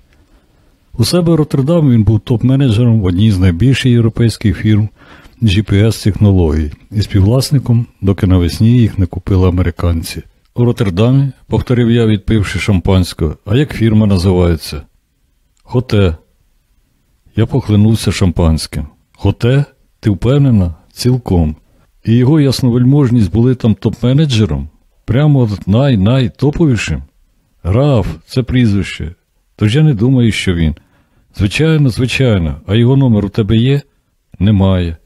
У себе в він був топ-менеджером в одній з найбільших європейських фірм GPS-технологій і співвласником, доки навесні їх не купили американці. У Роттердамі, повторив я, відпивши шампанського, а як фірма називається? Хоте. Я похлинувся шампанським. Хоте? Ти впевнена? Цілком. І його ясновельможність були там топ-менеджером? Прямо най-най топовішим? Граф, це прізвище. Тож я не думаю, що він. Звичайно, звичайно, а його номер у тебе є? Немає.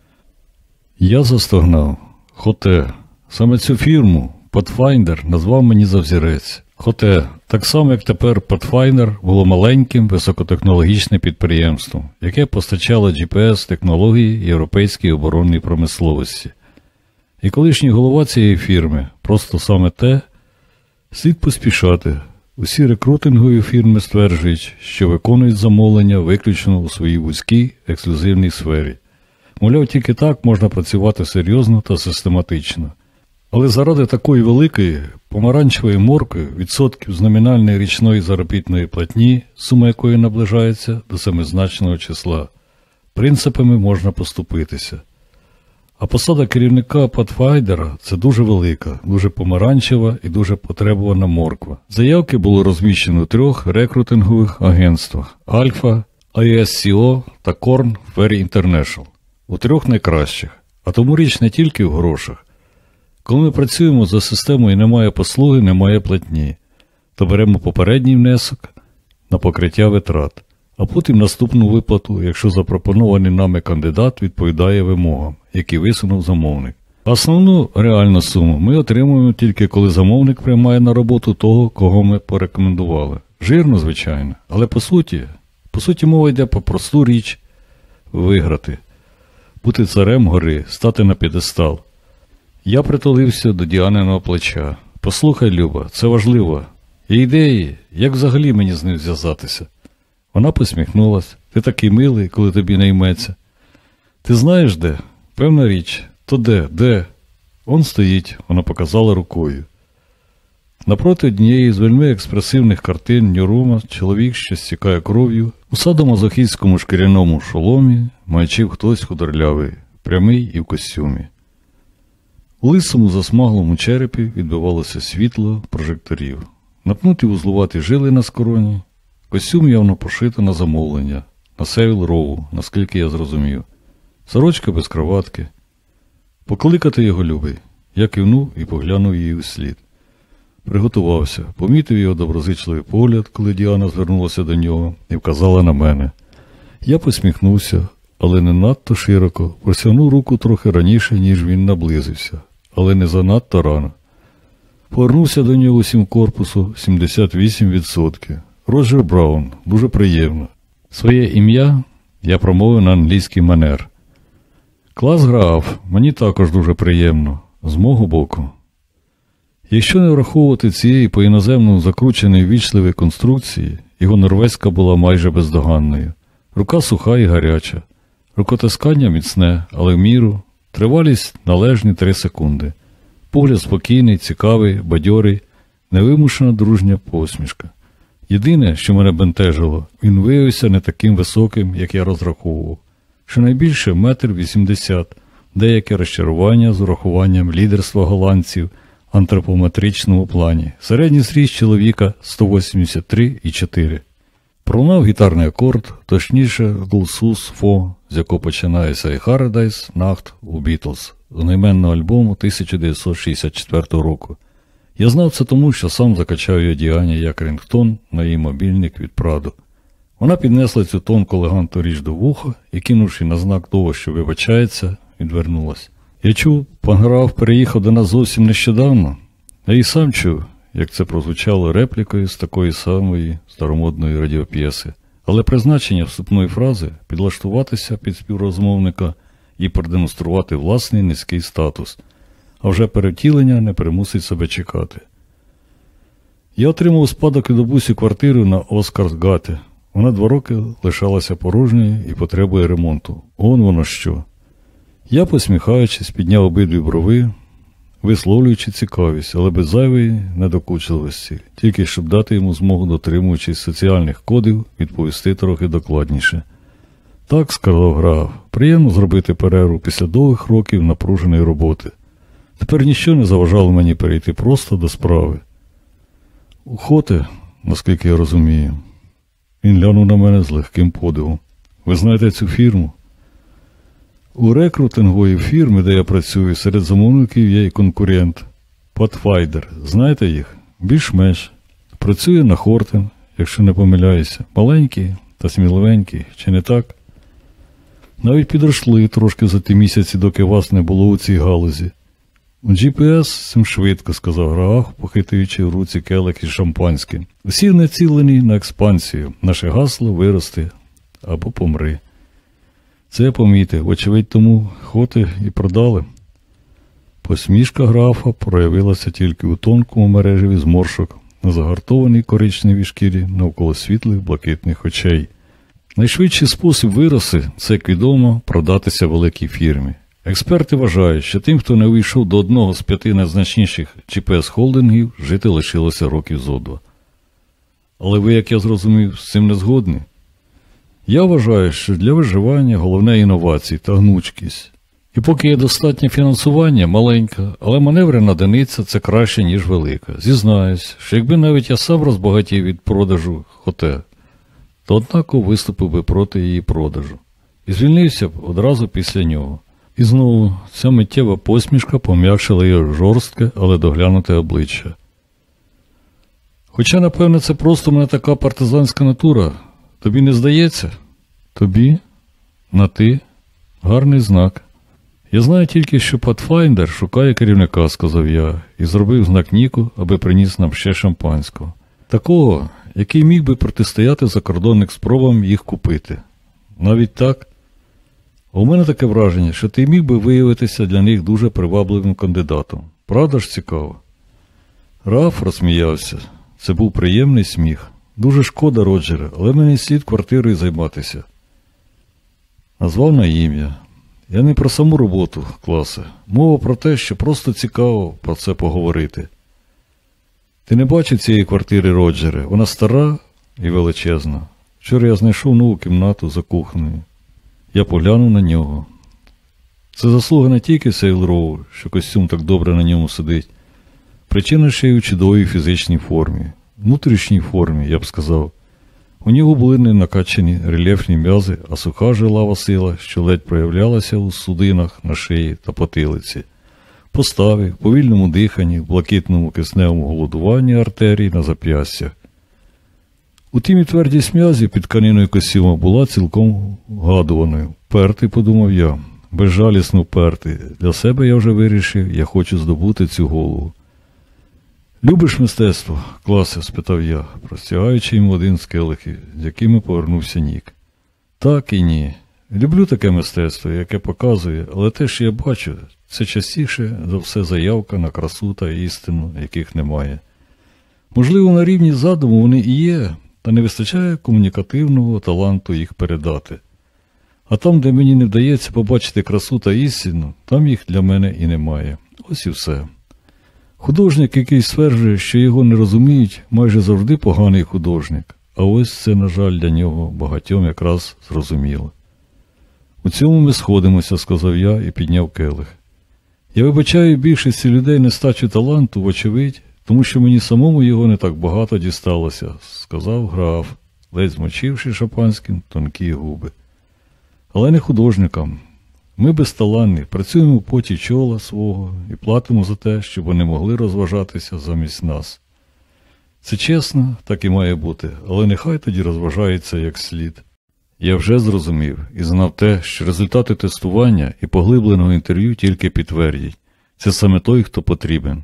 Я застогнав. Хоте. Саме цю фірму Pathfinder назвав мені за взірець. Хоте, так само, як тепер Pathfinder було маленьким високотехнологічним підприємством, яке постачало GPS-технології європейській оборонній промисловості. І колишній голова цієї фірми просто саме те слід поспішати. Усі рекрутингові фірми стверджують, що виконують замовлення виключно у своїй вузькій ексклюзивній сфері. Мовляв, тільки так можна працювати серйозно та систематично. Але заради такої великої помаранчевої морки відсотків з номінальної річної заробітної платні, сума якої наближається до семизначного числа, принципами можна поступитися. А посада керівника Pathfinder – це дуже велика, дуже помаранчева і дуже потребувана морква. Заявки було розміщено у трьох рекрутингових агентствах Альфа, ISCO та Korn Ferry International. У трьох найкращих. А тому річ не тільки в грошах. Коли ми працюємо за системою і немає послуги, немає платні, то беремо попередній внесок на покриття витрат, а потім наступну виплату, якщо запропонований нами кандидат відповідає вимогам, які висунув замовник. Основну реальну суму ми отримуємо тільки коли замовник приймає на роботу того, кого ми порекомендували. Жирно, звичайно, але по суті, по суті, мова йде про просту річ виграти, бути царем гори, стати на підестал. Я притулився до Діаниного плеча. Послухай, Люба, це важливо. Є ідеї, як взагалі мені з ним зв'язатися? Вона посміхнулась. Ти такий милий, коли тобі не йметься. Ти знаєш де? Певна річ. То де? Де? Он стоїть, вона показала рукою. Напроти однієї з вельми експресивних картин Нюрума чоловік, що стікає кров'ю, у садомазохістському шкіряному шоломі маячив хтось худорлявий, прямий і в костюмі. У лисому засмаглому черепі відбивалося світло прожекторів. Напнуті вузлуваті жили на скороні, костюм явно пошито на замовлення, на севіл рову, наскільки я зрозумів. Сорочка без кроватки. Покликати його любий. Я кивнув і поглянув її у слід. Приготувався, помітив його доброзичливий погляд, коли Діана звернулася до нього і вказала на мене. Я посміхнувся, але не надто широко, простягнув руку трохи раніше, ніж він наблизився, але не занадто рано. Повернувся до нього усім корпусу 78%. Роджер Браун, дуже приємно. Своє ім'я я промовив на англійський манер. Клас граф, мені також дуже приємно, з мого боку. Якщо не враховувати цієї по іноземному закрученої вічливої конструкції, його норвезька була майже бездоганною. Рука суха і гаряча, рукотискання міцне, але в міру, тривалість належні три секунди. Погляд спокійний, цікавий, бадьорий, невимушена дружня посмішка. Єдине, що мене бентежило, він виявився не таким високим, як я розраховував. Щонайбільше метр вісімдесят, деяке розчарування з урахуванням лідерства голландців в антропометричному плані. Середній зріст чоловіка 183,4. Пролунав гітарний акорд, точніше Глсус Фо, з якого починається і Paradise Nacht у Beatles, з найменного альбому 1964 року. Я знав це тому, що сам закачав її Діані як рингтон на її мобільник від Праду. Вона піднесла цю тонку елегантну річ до вуха і, кинувши на знак того, що вибачається, відвернулась. Я чув, пан граф переїхав до нас зовсім нещодавно, я і сам чув, як це прозвучало реплікою з такої самої старомодної радіоп'єси. Але призначення вступної фрази підлаштуватися під співрозмовника і продемонструвати власний низький статус, а вже перевтілення не примусить себе чекати. Я отримав спадок від бабусі квартиру на Оскарсгаті. Вона два роки лишалася порожньою і потребує ремонту. Он воно що. Я, посміхаючись, підняв обидві брови, висловлюючи цікавість, але без зайвої недокучливості, тільки щоб дати йому змогу, дотримуючись соціальних кодів, відповісти трохи докладніше. Так, сказав граф, приємно зробити перерву після довгих років напруженої роботи. Тепер ніщо не заважало мені перейти просто до справи. Ухоти, наскільки я розумію. Він глянув на мене з легким подивом. Ви знаєте цю фірму? У рекрутингової фірми, де я працюю, серед замовників є і конкурент. Pathfinder. Знаєте їх? Більш-менш. Працює на Хортен, якщо не помиляюся. Маленький та сміливенький, чи не так? Навіть підросли трошки за ті місяці, доки вас не було у цій галузі. GPS цим швидко, сказав Граах, похитуючи в руці келик із шампанським. Всі націлені на експансію. Наше гасло вирости або помри. Це я помітив, вочевидь, тому хоти і продали. Посмішка графа проявилася тільки у тонкому мережеві зморшок на загартованій коричневій шкірі навколо світлих блакитних очей. Найшвидший спосіб вироси це, як відомо, продатися великій фірмі. Експерти вважають, що тим, хто не увійшов до одного з п'яти найзначніших GPS-холдингів, жити лишилося років зо два. Але ви, як я зрозумів, з цим не згодні? Я вважаю, що для виживання головне інновації та гнучкість. І поки є достатнє фінансування, маленька, але маневрена одиниця це краще, ніж велика. Зізнаюсь, що якби навіть я сам розбагатів від продажу хоте, то однаково виступив би проти її продажу. І звільнився б одразу після нього. І знову ця миттєва посмішка пом'якшила його жорстке, але доглянуте обличчя. Хоча, напевне, це просто в мене така партизанська натура. Тобі не здається? Тобі? На ти? Гарний знак. Я знаю тільки, що Pathfinder шукає керівника, сказав я, і зробив знак Ніку, аби приніс нам ще шампанського. Такого, який міг би протистояти закордонних спробам їх купити. Навіть так. У мене таке враження, що ти міг би виявитися для них дуже привабливим кандидатом. Правда ж цікаво? Раф розсміявся. Це був приємний сміх. Дуже шкода, Роджере, але мені слід квартирою займатися. Назвав на ім'я. Я не про саму роботу, класе. Мова про те, що просто цікаво про це поговорити. Ти не бачив цієї квартири, Роджере? Вона стара і величезна. Вчора я знайшов нову кімнату за кухнею. Я поглянув на нього. Це заслуга не тільки Сейлроу, що костюм так добре на ньому сидить. Причина ще й у чудовій фізичній формі, внутрішній формі, я б сказав. У нього були не накачані рельєфні м'язи, а суха жилава сила, що ледь проявлялася у судинах на шиї та потилиці, поставі, повільному диханні, блакитному кисневому голодуванні артерій на зап'ястях. Утім і твердість м'язів під тканиною костюма була цілком вгадуваною. Пертий, подумав я, безжалісно впертий. Для себе я вже вирішив, я хочу здобути цю голову. Любиш мистецтво, класе? спитав я, простягаючи йому один з келихів, з якими повернувся Нік. Так і ні. Люблю таке мистецтво, яке показує, але те, що я бачу, це частіше за все заявка на красу та істину, яких немає. Можливо, на рівні задуму вони і є, та не вистачає комунікативного таланту їх передати. А там, де мені не вдається побачити красу та істину, там їх для мене і немає. Ось і все. Художник, який стверджує, що його не розуміють, майже завжди поганий художник, а ось це, на жаль, для нього багатьом якраз зрозуміло. У цьому ми сходимося, сказав я і підняв келих. Я вибачаю більшості людей нестачу таланту, вочевидь, тому що мені самому його не так багато дісталося, сказав граф, ледь змочивши шапанським тонкі губи. Але не художникам. Ми безталанні, працюємо в поті чола свого і платимо за те, щоб вони могли розважатися замість нас. Це чесно, так і має бути, але нехай тоді розважається як слід. Я вже зрозумів і знав те, що результати тестування і поглибленого інтерв'ю тільки підтвердять це саме той, хто потрібен.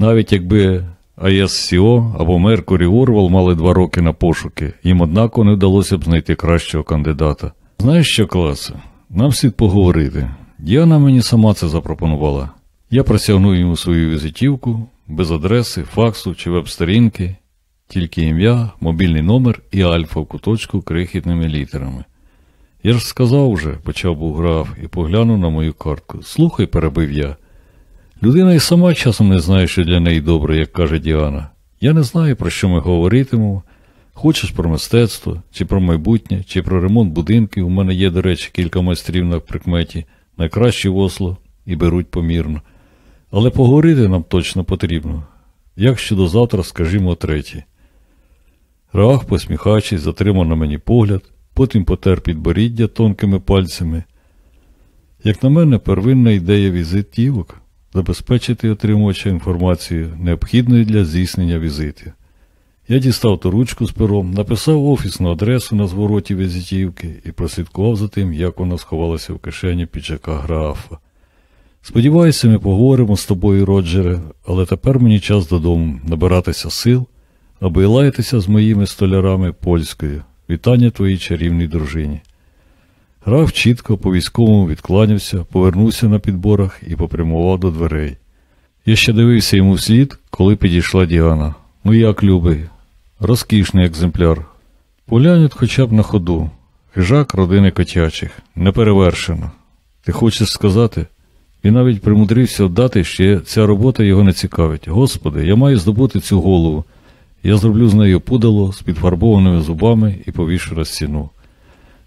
Навіть якби АЕС-СІО або Меркурі Орвал мали два роки на пошуки, їм однаково не вдалося б знайти кращого кандидата. Знаєш що, класе? Нам слід поговорити. Діана мені сама це запропонувала. Я просягнув йому свою візитівку, без адреси, факсу чи веб-сторінки, тільки ім'я, мобільний номер і альфа в куточку крихітними літерами. Я ж сказав вже, почав був граф і поглянув на мою картку. Слухай, перебив я. Людина і сама часом не знає, що для неї добре, як каже Діана. Я не знаю, про що ми говоритимемо. Хочеш про мистецтво, чи про майбутнє, чи про ремонт будинків. У мене є, до речі, кілька майстрів на прикметі, найкращі в Осло і беруть помірно. Але поговорити нам точно потрібно. Як щодо завтра, скажімо, третій. Раах, посміхаючись, затримав на мені погляд, потім потер підборіддя тонкими пальцями. Як на мене, первинна ідея візитівок забезпечити отримувача інформацію, необхідною для здійснення візитів. Я дістав ту ручку з пером, написав офісну адресу на звороті візитівки і прослідкував за тим, як вона сховалася в кишені піджака графа. Сподіваюся, ми поговоримо з тобою, Роджере, але тепер мені час додому набиратися сил, аби лаятися з моїми столярами польською. Вітання твоїй чарівній дружині. Граф чітко по військовому відкланявся, повернувся на підборах і попрямував до дверей. Я ще дивився йому вслід, коли підійшла Діана. Ну як, любий, розкішний екземпляр. Поглянуть хоча б на ходу. Хижак родини котячих. Неперевершено. Ти хочеш сказати? Він навіть примудрився вдати, що ця робота його не цікавить. Господи, я маю здобути цю голову. Я зроблю з нею пудало з підфарбованими зубами і повішу на стіну.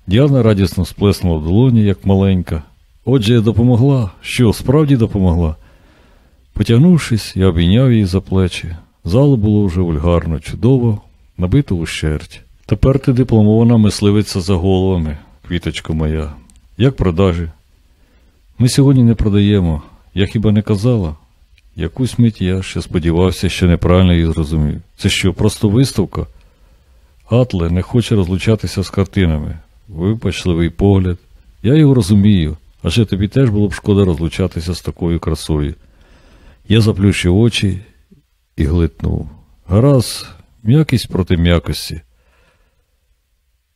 Діана радісно сплеснула в долоні, як маленька. Отже, я допомогла. Що, справді допомогла? Потягнувшись, я обійняв її за плечі. Зало було вже вульгарно, чудово, набито ущерть. Тепер ти дипломована мисливиця за головами, квіточко моя. Як продажі? Ми сьогодні не продаємо. Я хіба не казала? Якусь мить я ще сподівався, що неправильно її зрозумів. Це що, просто виставка? Атле не хоче розлучатися з картинами. Випачливий погляд. Я його розумію, адже тобі теж було б шкода розлучатися з такою красою. Я заплющив очі і глитнув. Гаразд, м'якість проти м'якості.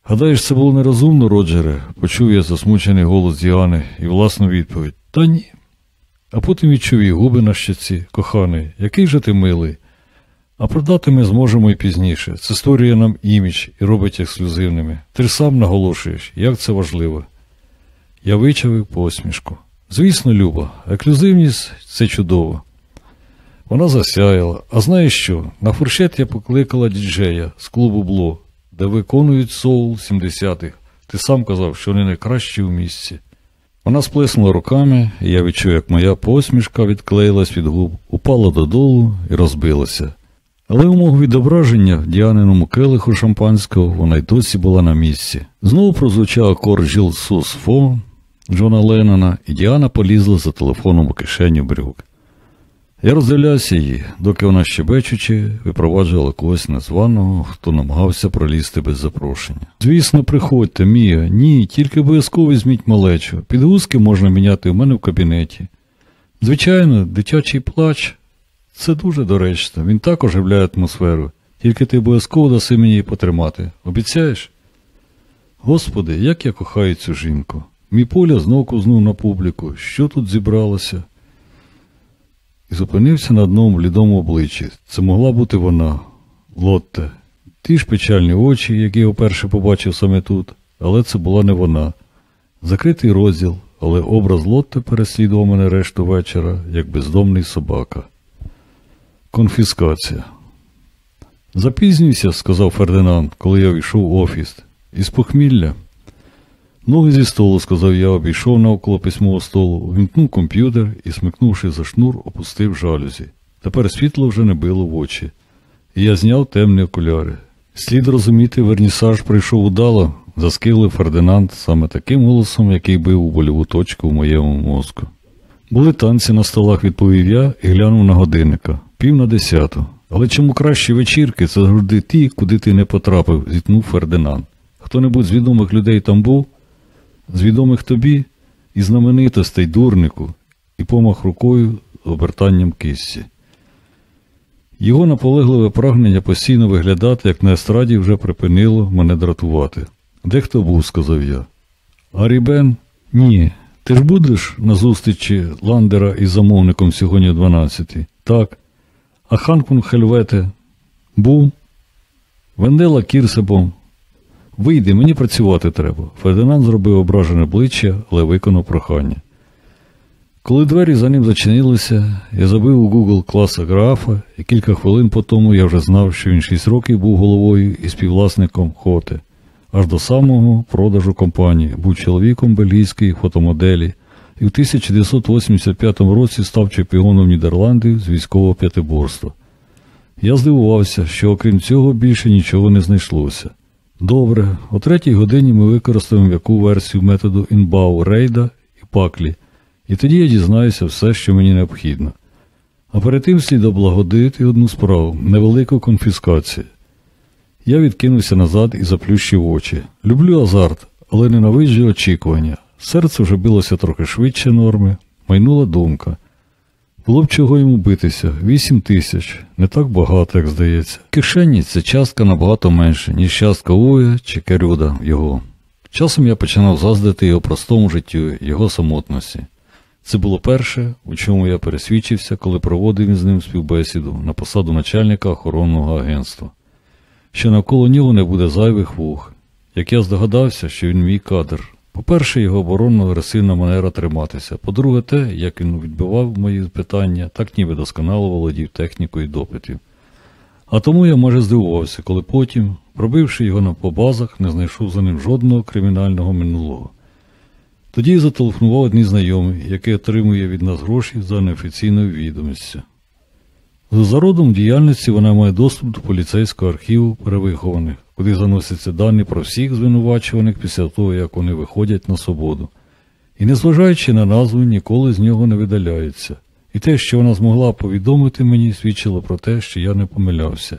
Гадаєш, це було нерозумно, Роджере, почув я засмучений голос Діани і власну відповідь. Та ні. А потім відчув її губи на щоці, коханий, який же ти милий. А продати ми зможемо і пізніше. Це створює нам імідж і робить ексклюзивними. Ти ж сам наголошуєш, як це важливо. Я вичавив посмішку. Звісно, Люба, ексклюзивність це чудово. Вона засяяла. А знаєш що? На фуршет я покликала діджея з клубу Бло, де виконують соул 70-х. Ти сам казав, що вони найкращі у місці. Вона сплеснула руками, і я відчув, як моя посмішка відклеїлась від губ, упала додолу і розбилася. Але у відображення в діаниному келиху шампанського вона й досі була на місці. Знову прозвучав акорд Жіл Сус Фо Джона Леннона, і Діана полізла за телефоном у кишеню брюк. Я роздивлявся її, доки вона щебечучи, випроваджувала когось незваного, хто намагався пролізти без запрошення. Звісно, приходьте, Мія, ні, тільки обов'язково візьміть малечу. Підгузки можна міняти у мене в кабінеті. Звичайно, дитячий плач це дуже доречно, він так оживляє атмосферу, тільки ти обов'язково даси мені її потримати. Обіцяєш? Господи, як я кохаю цю жінку. Мій поля знов кузнув на публіку. Що тут зібралося? І зупинився на одному блідому обличчі. Це могла бути вона, Лотте. Ті ж печальні очі, які я вперше побачив саме тут, але це була не вона. Закритий розділ, але образ Лотте переслідував мене решту вечора, як бездомний собака. Конфіскація. Запізнюйся, сказав Фердинанд, коли я війшов в офіс. Із похмілля. Ноги зі столу, сказав я, обійшов навколо письмового столу, увімкнув комп'ютер і, смикнувши за шнур, опустив жалюзі. Тепер світло вже не било в очі. І я зняв темні окуляри. Слід розуміти, вернісаж прийшов удало, заскивлив Фердинанд саме таким голосом, який бив у больову точку в моєму мозку. Були танці на столах, відповів я і глянув на годинника. Пів на десяту. Але чому кращі вечірки це завжди ті, куди ти не потрапив, зіткнув Фердинанд. Хто-небудь з відомих людей там був? З відомих тобі і знаменитостей дурнику, і помах рукою з обертанням кисті. Його наполегливе прагнення постійно виглядати, як на естраді вже припинило мене дратувати. Де хто був, сказав я. Арі Бен? Ні. Ти ж будеш на зустрічі Ландера із замовником сьогодні о 12 Так. А Ханкун Хельвете був? Вендела Кірсебом. Вийди, мені працювати треба. Фердинанд зробив ображене обличчя, але виконав прохання. Коли двері за ним зачинилися, я забив у Google класа графа, і кілька хвилин по тому я вже знав, що він 6 років був головою і співвласником Хоти, аж до самого продажу компанії, був чоловіком бельгійської фотомоделі і в 1985 році став чемпіоном Нідерландів з військового п'ятиборства. Я здивувався, що окрім цього більше нічого не знайшлося. Добре, о третій годині ми використаємо яку версію методу інбау рейда і паклі, і тоді я дізнаюся все, що мені необхідно. А перед тим слід облагодити одну справу невелику конфіскацію. Я відкинувся назад і заплющив очі. Люблю азарт, але ненавиджу очікування. Серце вже билося трохи швидше норми, майнула думка. Було б чого йому битися вісім тисяч, не так багато, як здається. Кишені це частка набагато менше, ніж частка Уя чи Керюда його. Часом я починав заздрити його простому життю, його самотності. Це було перше, у чому я пересвідчився, коли проводив із ним співбесіду на посаду начальника охоронного агентства. Що навколо нього не буде зайвих вух. Як я здогадався, що він мій кадр. По-перше, його оборонно-агресивна манера триматися. По-друге, те, як він відбивав мої питання, так ніби досконало володів технікою допитів. А тому я майже здивувався, коли потім, пробивши його на по базах, не знайшов за ним жодного кримінального минулого. Тоді зателефонував одній знайомий, який отримує від нас гроші за неофіційною відомістю. За зародом діяльності вона має доступ до поліцейського архіву перевихованих, куди заносяться дані про всіх звинувачуваних після того, як вони виходять на свободу. І, незважаючи на назву, ніколи з нього не видаляються. І те, що вона змогла повідомити мені, свідчило про те, що я не помилявся.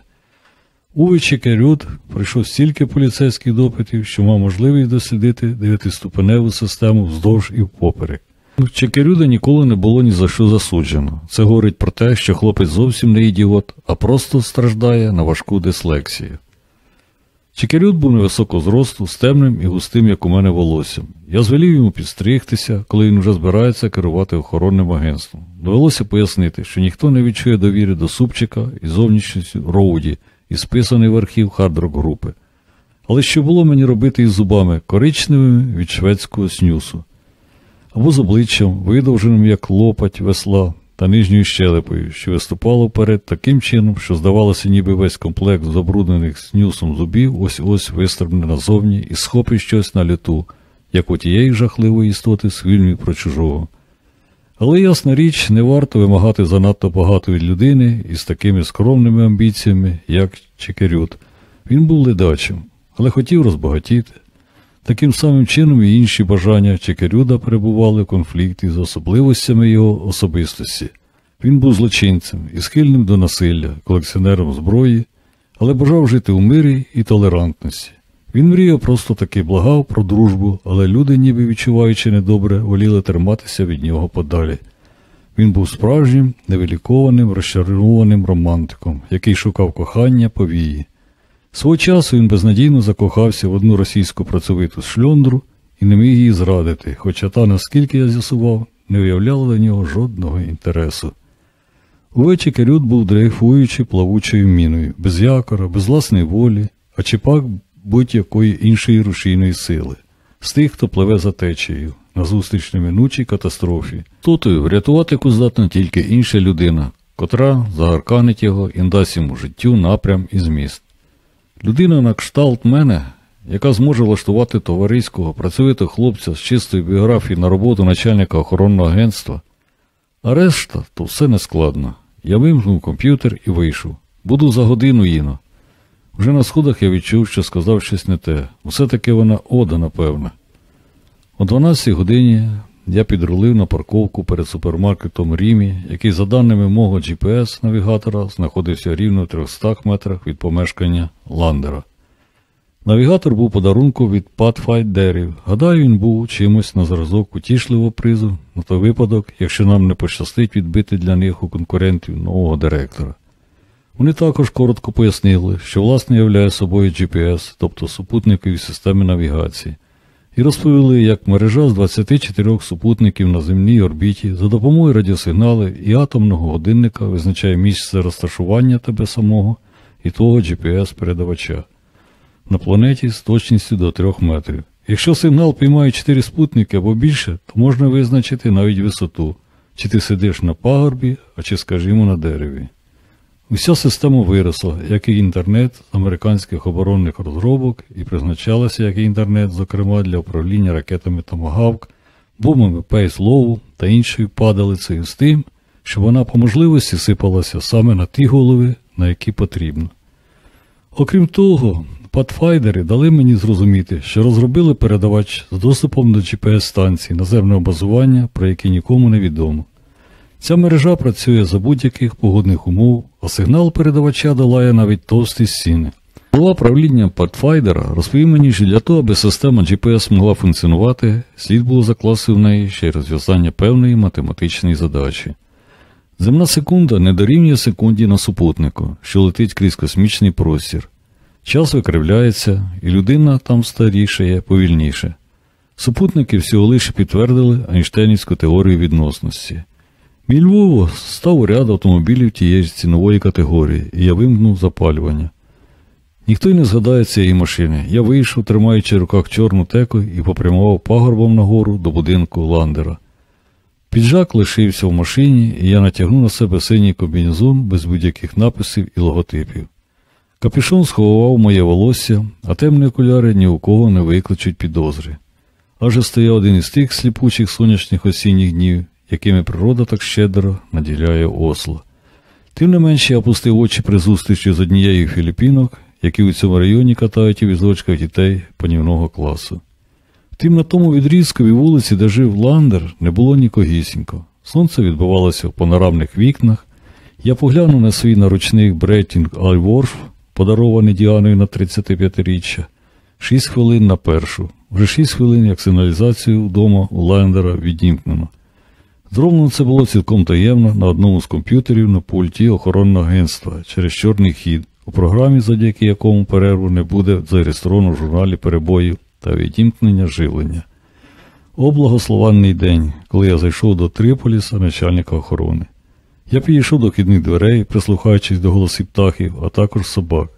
У Чекерюд пройшов стільки поліцейських допитів, що мав можливість дослідити дев'ятиступеневу систему вздовж і впоперек. Чекерюда ніколи не було ні за що засуджено. Це говорить про те, що хлопець зовсім не ідіот, а просто страждає на важку дислексію. Чекерюд був невисокого зросту, з темним і густим, як у мене волоссям. Я звелів йому підстригтися, коли він вже збирається керувати охоронним агентством. Довелося пояснити, що ніхто не відчує довіри до супчика і зовнішністю Роуді, і списаний в архів хардрок групи. Але що було мені робити із зубами коричневими від шведського снюсу, або з обличчям, видовженим як лопать весла та нижньою щелепою, що виступало вперед таким чином, що здавалося, ніби весь комплект забруднених снюсом зубів ось ось вистрибне назовні і схопить щось на літу, як у тієї жахливої істоти з фільмів про чужого. Але ясна річ, не варто вимагати занадто багато від людини із такими скромними амбіціями, як Чекерют. Він був ледачим, але хотів розбагатіти. Таким самим чином і інші бажання Чекерюда перебували в конфлікті з особливостями його особистості. Він був злочинцем і схильним до насилля, колекціонером зброї, але бажав жити у мирі і толерантності. Він мріяв просто таки благав про дружбу, але люди, ніби відчуваючи недобре, воліли триматися від нього подалі. Він був справжнім, невилікованим, розчарованим романтиком, який шукав кохання повії. Свого часу він безнадійно закохався в одну російську працьовиту шльондру і не міг її зрадити, хоча та, наскільки я з'ясував, не уявляла до нього жодного інтересу. Увечі Керют був дрейфуючи плавучою міною, без якора, без власної волі, а чи пак будь-якої іншої рушійної сили, з тих, хто пливе за течією, назустріч неминучій катастрофі. Тотою врятувати здатна тільки інша людина, котра загарканить його і дасть йому життю напрям і зміст. Людина на кшталт мене, яка зможе влаштувати товариського, працьовитого хлопця з чистої біографії на роботу начальника охоронного агентства, а решта то все не складно. Я вимкнув комп'ютер і вийшов. Буду за годину їно. Вже на сходах я відчув, що сказав щось не те. Усе таки вона ода, напевне. О 12 годині я підрулив на парковку перед супермаркетом Рімі, який, за даними мого GPS-навігатора, знаходився рівно в 300 метрах від помешкання Ландера. Навігатор був подарунку від Pathfinderів. Гадаю, він був чимось на зразок утішливого призу на той випадок, якщо нам не пощастить відбити для них у конкурентів нового директора. Вони також коротко пояснили, що власне являє собою GPS, тобто супутникові системи навігації, і розповіли, як мережа з 24 супутників на земній орбіті за допомогою радіосигнали і атомного годинника визначає місце розташування тебе самого і того GPS-передавача на планеті з точністю до 3 метрів. Якщо сигнал піймає 4 спутники або більше, то можна визначити навіть висоту, чи ти сидиш на пагорбі, а чи, скажімо, на дереві. Уся система виросла, як і інтернет з американських оборонних розробок, і призначалася як і інтернет, зокрема для управління ракетами Томагавк, бомбами Пейс-Лову та іншою падалицею з тим, щоб вона по можливості сипалася саме на ті голови, на які потрібно. Окрім того, Патфайдери дали мені зрозуміти, що розробили передавач з доступом до GPS-станції наземного базування, про які нікому не відомо. Ця мережа працює за будь-яких погодних умов, а сигнал передавача долає навіть товсті стіни. Голова правління Pathfinder розповів мені, що для того, аби система GPS могла функціонувати, слід було закласти в неї ще й розв'язання певної математичної задачі. Земна секунда не дорівнює секунді на супутнику, що летить крізь космічний простір. Час викривляється, і людина там старішає повільніше. Супутники всього лише підтвердили Айнштейнівську теорію відносності. Мій Львово став ряд автомобілів тієї цінової категорії, і я вимкнув запалювання. Ніхто й не згадає цієї машини. Я вийшов, тримаючи в руках чорну теку, і попрямував пагорбом нагору до будинку Ландера. Піджак лишився в машині, і я натягнув на себе синій комбінезон без будь-яких написів і логотипів. Капюшон сховував моє волосся, а темні окуляри ні у кого не викличуть підозри. Аже стояв один із тих сліпучих сонячних осінніх днів, якими природа так щедро наділяє осло. Тим не менше я опустив очі при зустрічі з однією філіпінок, які у цьому районі катають у візочках дітей панівного класу. Втім, на тому відрізковій вулиці, де жив Ландер, не було нікогісінько. Сонце відбивалося в панорамних вікнах. Я поглянув на свій наручний Бреттінг Альворф, подарований Діаною на 35-річчя. Шість хвилин на першу. Вже шість хвилин, як сигналізацію вдома у Лендера відімкнено. Зроблено це було цілком таємно на одному з комп'ютерів на пульті охоронного агентства через чорний хід, у програмі, завдяки якому перерву не буде зареєстровано в журналі перебоїв та відімкнення живлення. О благословенний день, коли я зайшов до Триполіса, начальника охорони. Я підійшов до вхідних дверей, прислухаючись до голосів птахів, а також собак.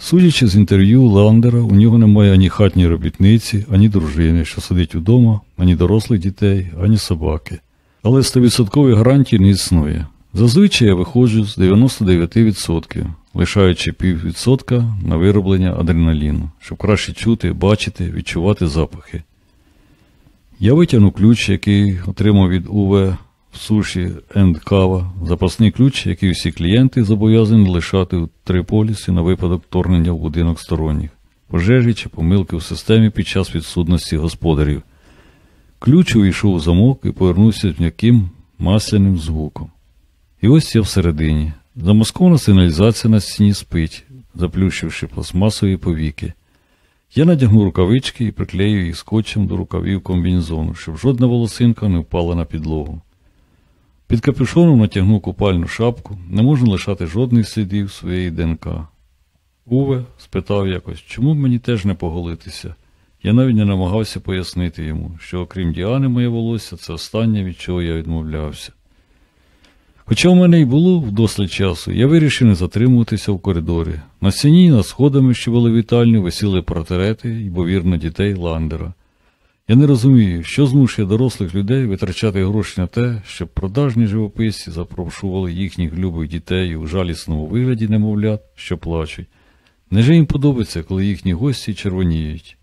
Судячи з інтерв'ю Ландера, у нього немає ані хатньої робітниці, ані дружини, що сидить удома, ані дорослих дітей, ані собаки. Але 100% гарантії не існує. Зазвичай я виходжу з 99%, лишаючи піввідсотка на вироблення адреналіну, щоб краще чути, бачити, відчувати запахи. Я витягну ключ, який отримав від УВ суші енд кава, запасний ключ, який всі клієнти зобов'язані лишати у триполісі на випадок вторгнення в будинок сторонніх, пожежі чи помилки в системі під час відсутності господарів. Ключ увійшов у замок і повернувся з м'яким масляним звуком. І ось я всередині. Замаскована сигналізація на стіні спить, заплющивши пластмасові повіки. Я надягну рукавички і приклею їх скотчем до рукавів комбінезону, щоб жодна волосинка не впала на підлогу. Під капюшоном натягну купальну шапку, не можна лишати жодних слідів своєї ДНК. Уве спитав якось, чому б мені теж не поголитися. Я навіть не намагався пояснити йому, що окрім Діани, моє волосся це останнє, від чого я відмовлявся. Хоча в мене й було вдослід часу, я вирішив не затримуватися в коридорі. На стіні над сходами, що були вітальні, висіли портрети, ймовірно, дітей Ландера. Я не розумію, що змушує дорослих людей витрачати гроші на те, щоб продажні живописці запрошували їхніх любих дітей у жалісному вигляді немовлят, що плачуть. Неже їм подобається, коли їхні гості червоніють.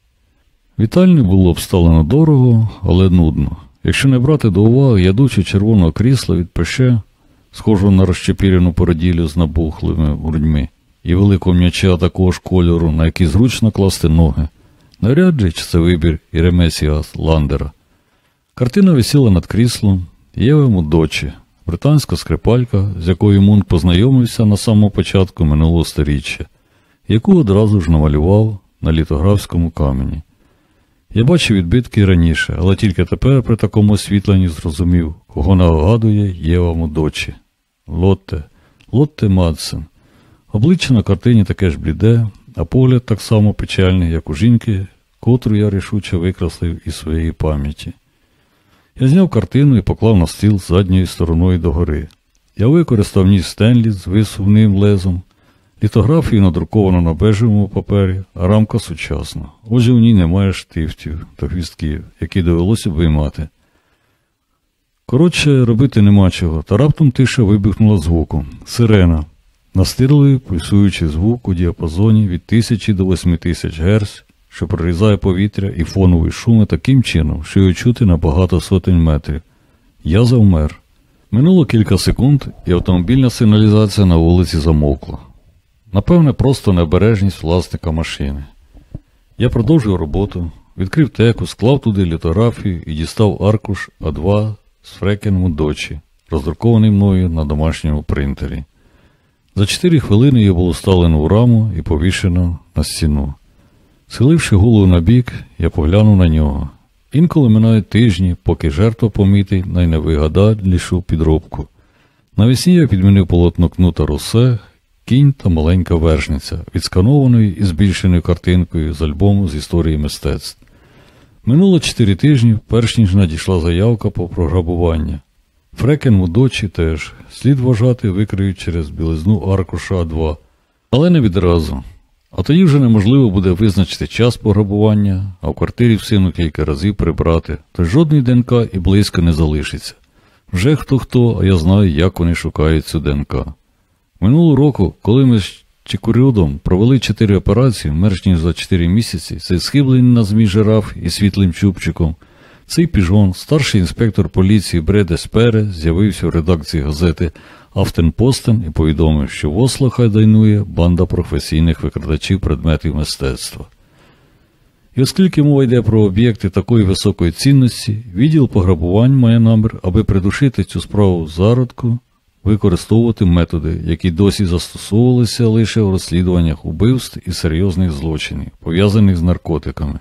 Вітальне було обставлено дорого, але нудно. Якщо не брати до уваги ядучу червоного крісла від пеше, схожого на розчепірену породіллю з набухлими грудьми, і великого м'яча такого ж кольору, на який зручно класти ноги. Навряд це вибір Іремесія Ландера. Картина висіла над кріслом, є йому дочі, британська скрипалька, з якою Мун познайомився на самому початку минулого сторіччя, яку одразу ж намалював на літографському камені. Я бачив відбитки раніше, але тільки тепер при такому освітленні зрозумів, кого нагадує Єва Мудочі. Лотте, Лотте Мадсен. Обличчя на картині таке ж бліде, а погляд так само печальний, як у жінки, котру я рішуче викреслив із своєї пам'яті. Я зняв картину і поклав на стіл задньою стороною догори. Я використав ніж Стенлі з висувним лезом, літографію надруковано на бежевому папері, а рамка сучасна. Отже, в ній немає штифтів та хвістків, які довелося виймати. Коротше, робити нема чого, та раптом тиша вибухнула звуком. Сирена. Настирливий, пульсуючий звук у діапазоні від тисячі до восьми тисяч Гц, що прорізає повітря і фоновий шуми таким чином, що його чути на багато сотень метрів. Я завмер. Минуло кілька секунд, і автомобільна сигналізація на вулиці замовкла. Напевне, просто необережність власника машини. Я продовжив роботу, відкрив теку, склав туди літографію і дістав аркуш А2 з фрекеном дочі, роздрукований мною на домашньому принтері. За чотири хвилини його було ставлено в раму і повішено на стіну. Схиливши голову на бік, я поглянув на нього. Інколи минають тижні, поки жертва помітить найневигадальнішу підробку. Навесні я підмінив полотно кнута росе, кінь та маленька вершниця, відсканованою і збільшеною картинкою з альбому з історії мистецтв. Минуло чотири тижні, перш ніж надійшла заявка по програбування. Фрекен у дочі теж слід вважати викриють через білизну аркуша 2, але не відразу. А тоді вже неможливо буде визначити час пограбування, а в квартирі в сину кілька разів прибрати, то жодної ДНК і близько не залишиться. Вже хто хто, а я знаю, як вони шукають цю ДНК. Минулого року, коли ми з Чекурюдом провели чотири операції, менш ніж за чотири місяці, цей схиблений на змі жираф і світлим чубчиком, цей піжон, старший інспектор поліції Бреде Спере, з'явився в редакції газети Автенпостен і повідомив, що в Осло хайдайнує банда професійних викрадачів предметів мистецтва. І оскільки мова йде про об'єкти такої високої цінності, відділ пограбувань має намір, аби придушити цю справу зародку, використовувати методи, які досі застосовувалися лише в розслідуваннях убивств і серйозних злочинів, пов'язаних з наркотиками.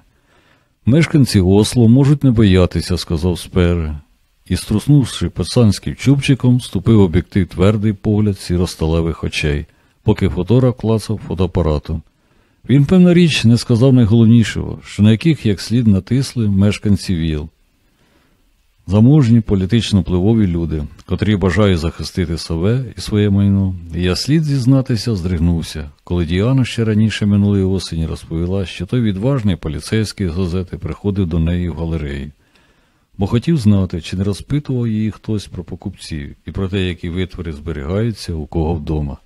Мешканці Осло можуть не боятися, сказав Спере, і, струснувши пацанським чубчиком, ступив об'єктив твердий погляд сіросталевих очей, поки фотограф клацав фотоапаратом. Він, певна річ, не сказав найголовнішого, що на яких як слід натисли мешканці ВІЛ. Заможні політично впливові люди, котрі бажають захистити себе і своє майно, я слід зізнатися, здригнувся, коли Діана ще раніше минулої осені розповіла, що той відважний поліцейський газети приходив до неї в галереї, бо хотів знати, чи не розпитував її хтось про покупців і про те, які витвори зберігаються у кого вдома.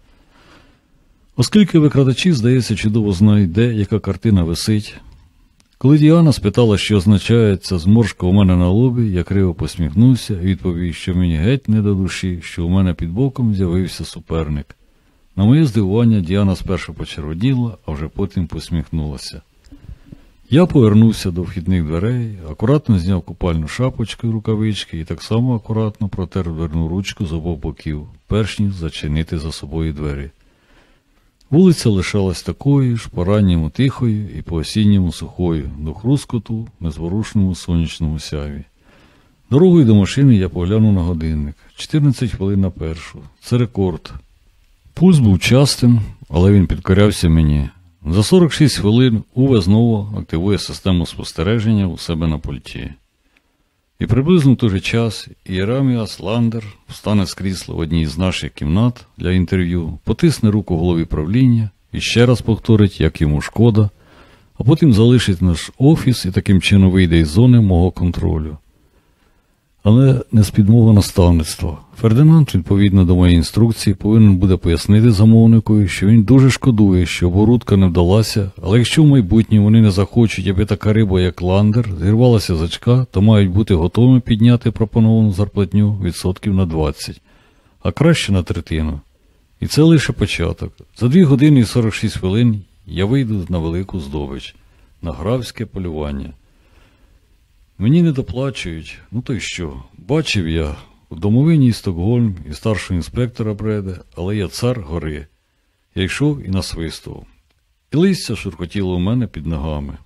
Оскільки викрадачі, здається, чудово знають, де яка картина висить. Коли Діана спитала, що означає ця зморшка у мене на лобі, я криво посміхнувся і відповів, що мені геть не до душі, що у мене під боком з'явився суперник. На моє здивування Діана спершу почерводіла, а вже потім посміхнулася. Я повернувся до вхідних дверей, акуратно зняв купальну шапочку і рукавички і так само акуратно протер дверну ручку з обох боків, перш ніж зачинити за собою двері. Вулиця лишалась такою ж, по ранньому тихою і по осінньому сухою, до хрускоту в незворушному сонячному сяві. Дорогою до машини я поглянув на годинник 14 хвилин на першу. Це рекорд. Пульс був частим, але він підкорявся мені. За 46 хвилин Уве знову активує систему спостереження у себе на пульті. І приблизно в той же час Іераміас Ландер встане з крісла в одній з наших кімнат для інтерв'ю, потисне руку голові правління і ще раз повторить, як йому шкода, а потім залишить наш офіс і таким чином вийде із зони мого контролю. Але не з підмоги наставництва. Фердинанд, відповідно до моєї інструкції, повинен буде пояснити замовникові, що він дуже шкодує, що оборудка не вдалася, але якщо в майбутньому вони не захочуть, аби така риба, як ландер, зірвалася з очка, то мають бути готовими підняти пропоновану зарплатню відсотків на 20, а краще на третину. І це лише початок. За 2 години і 46 хвилин я вийду на велику здобич, на графське полювання. Мені не доплачують, ну то й що? Бачив я в домовині Стокгольм і старшого інспектора Бреде, але я цар гори. Я йшов і насвистував. І листя шурхотіло у мене під ногами.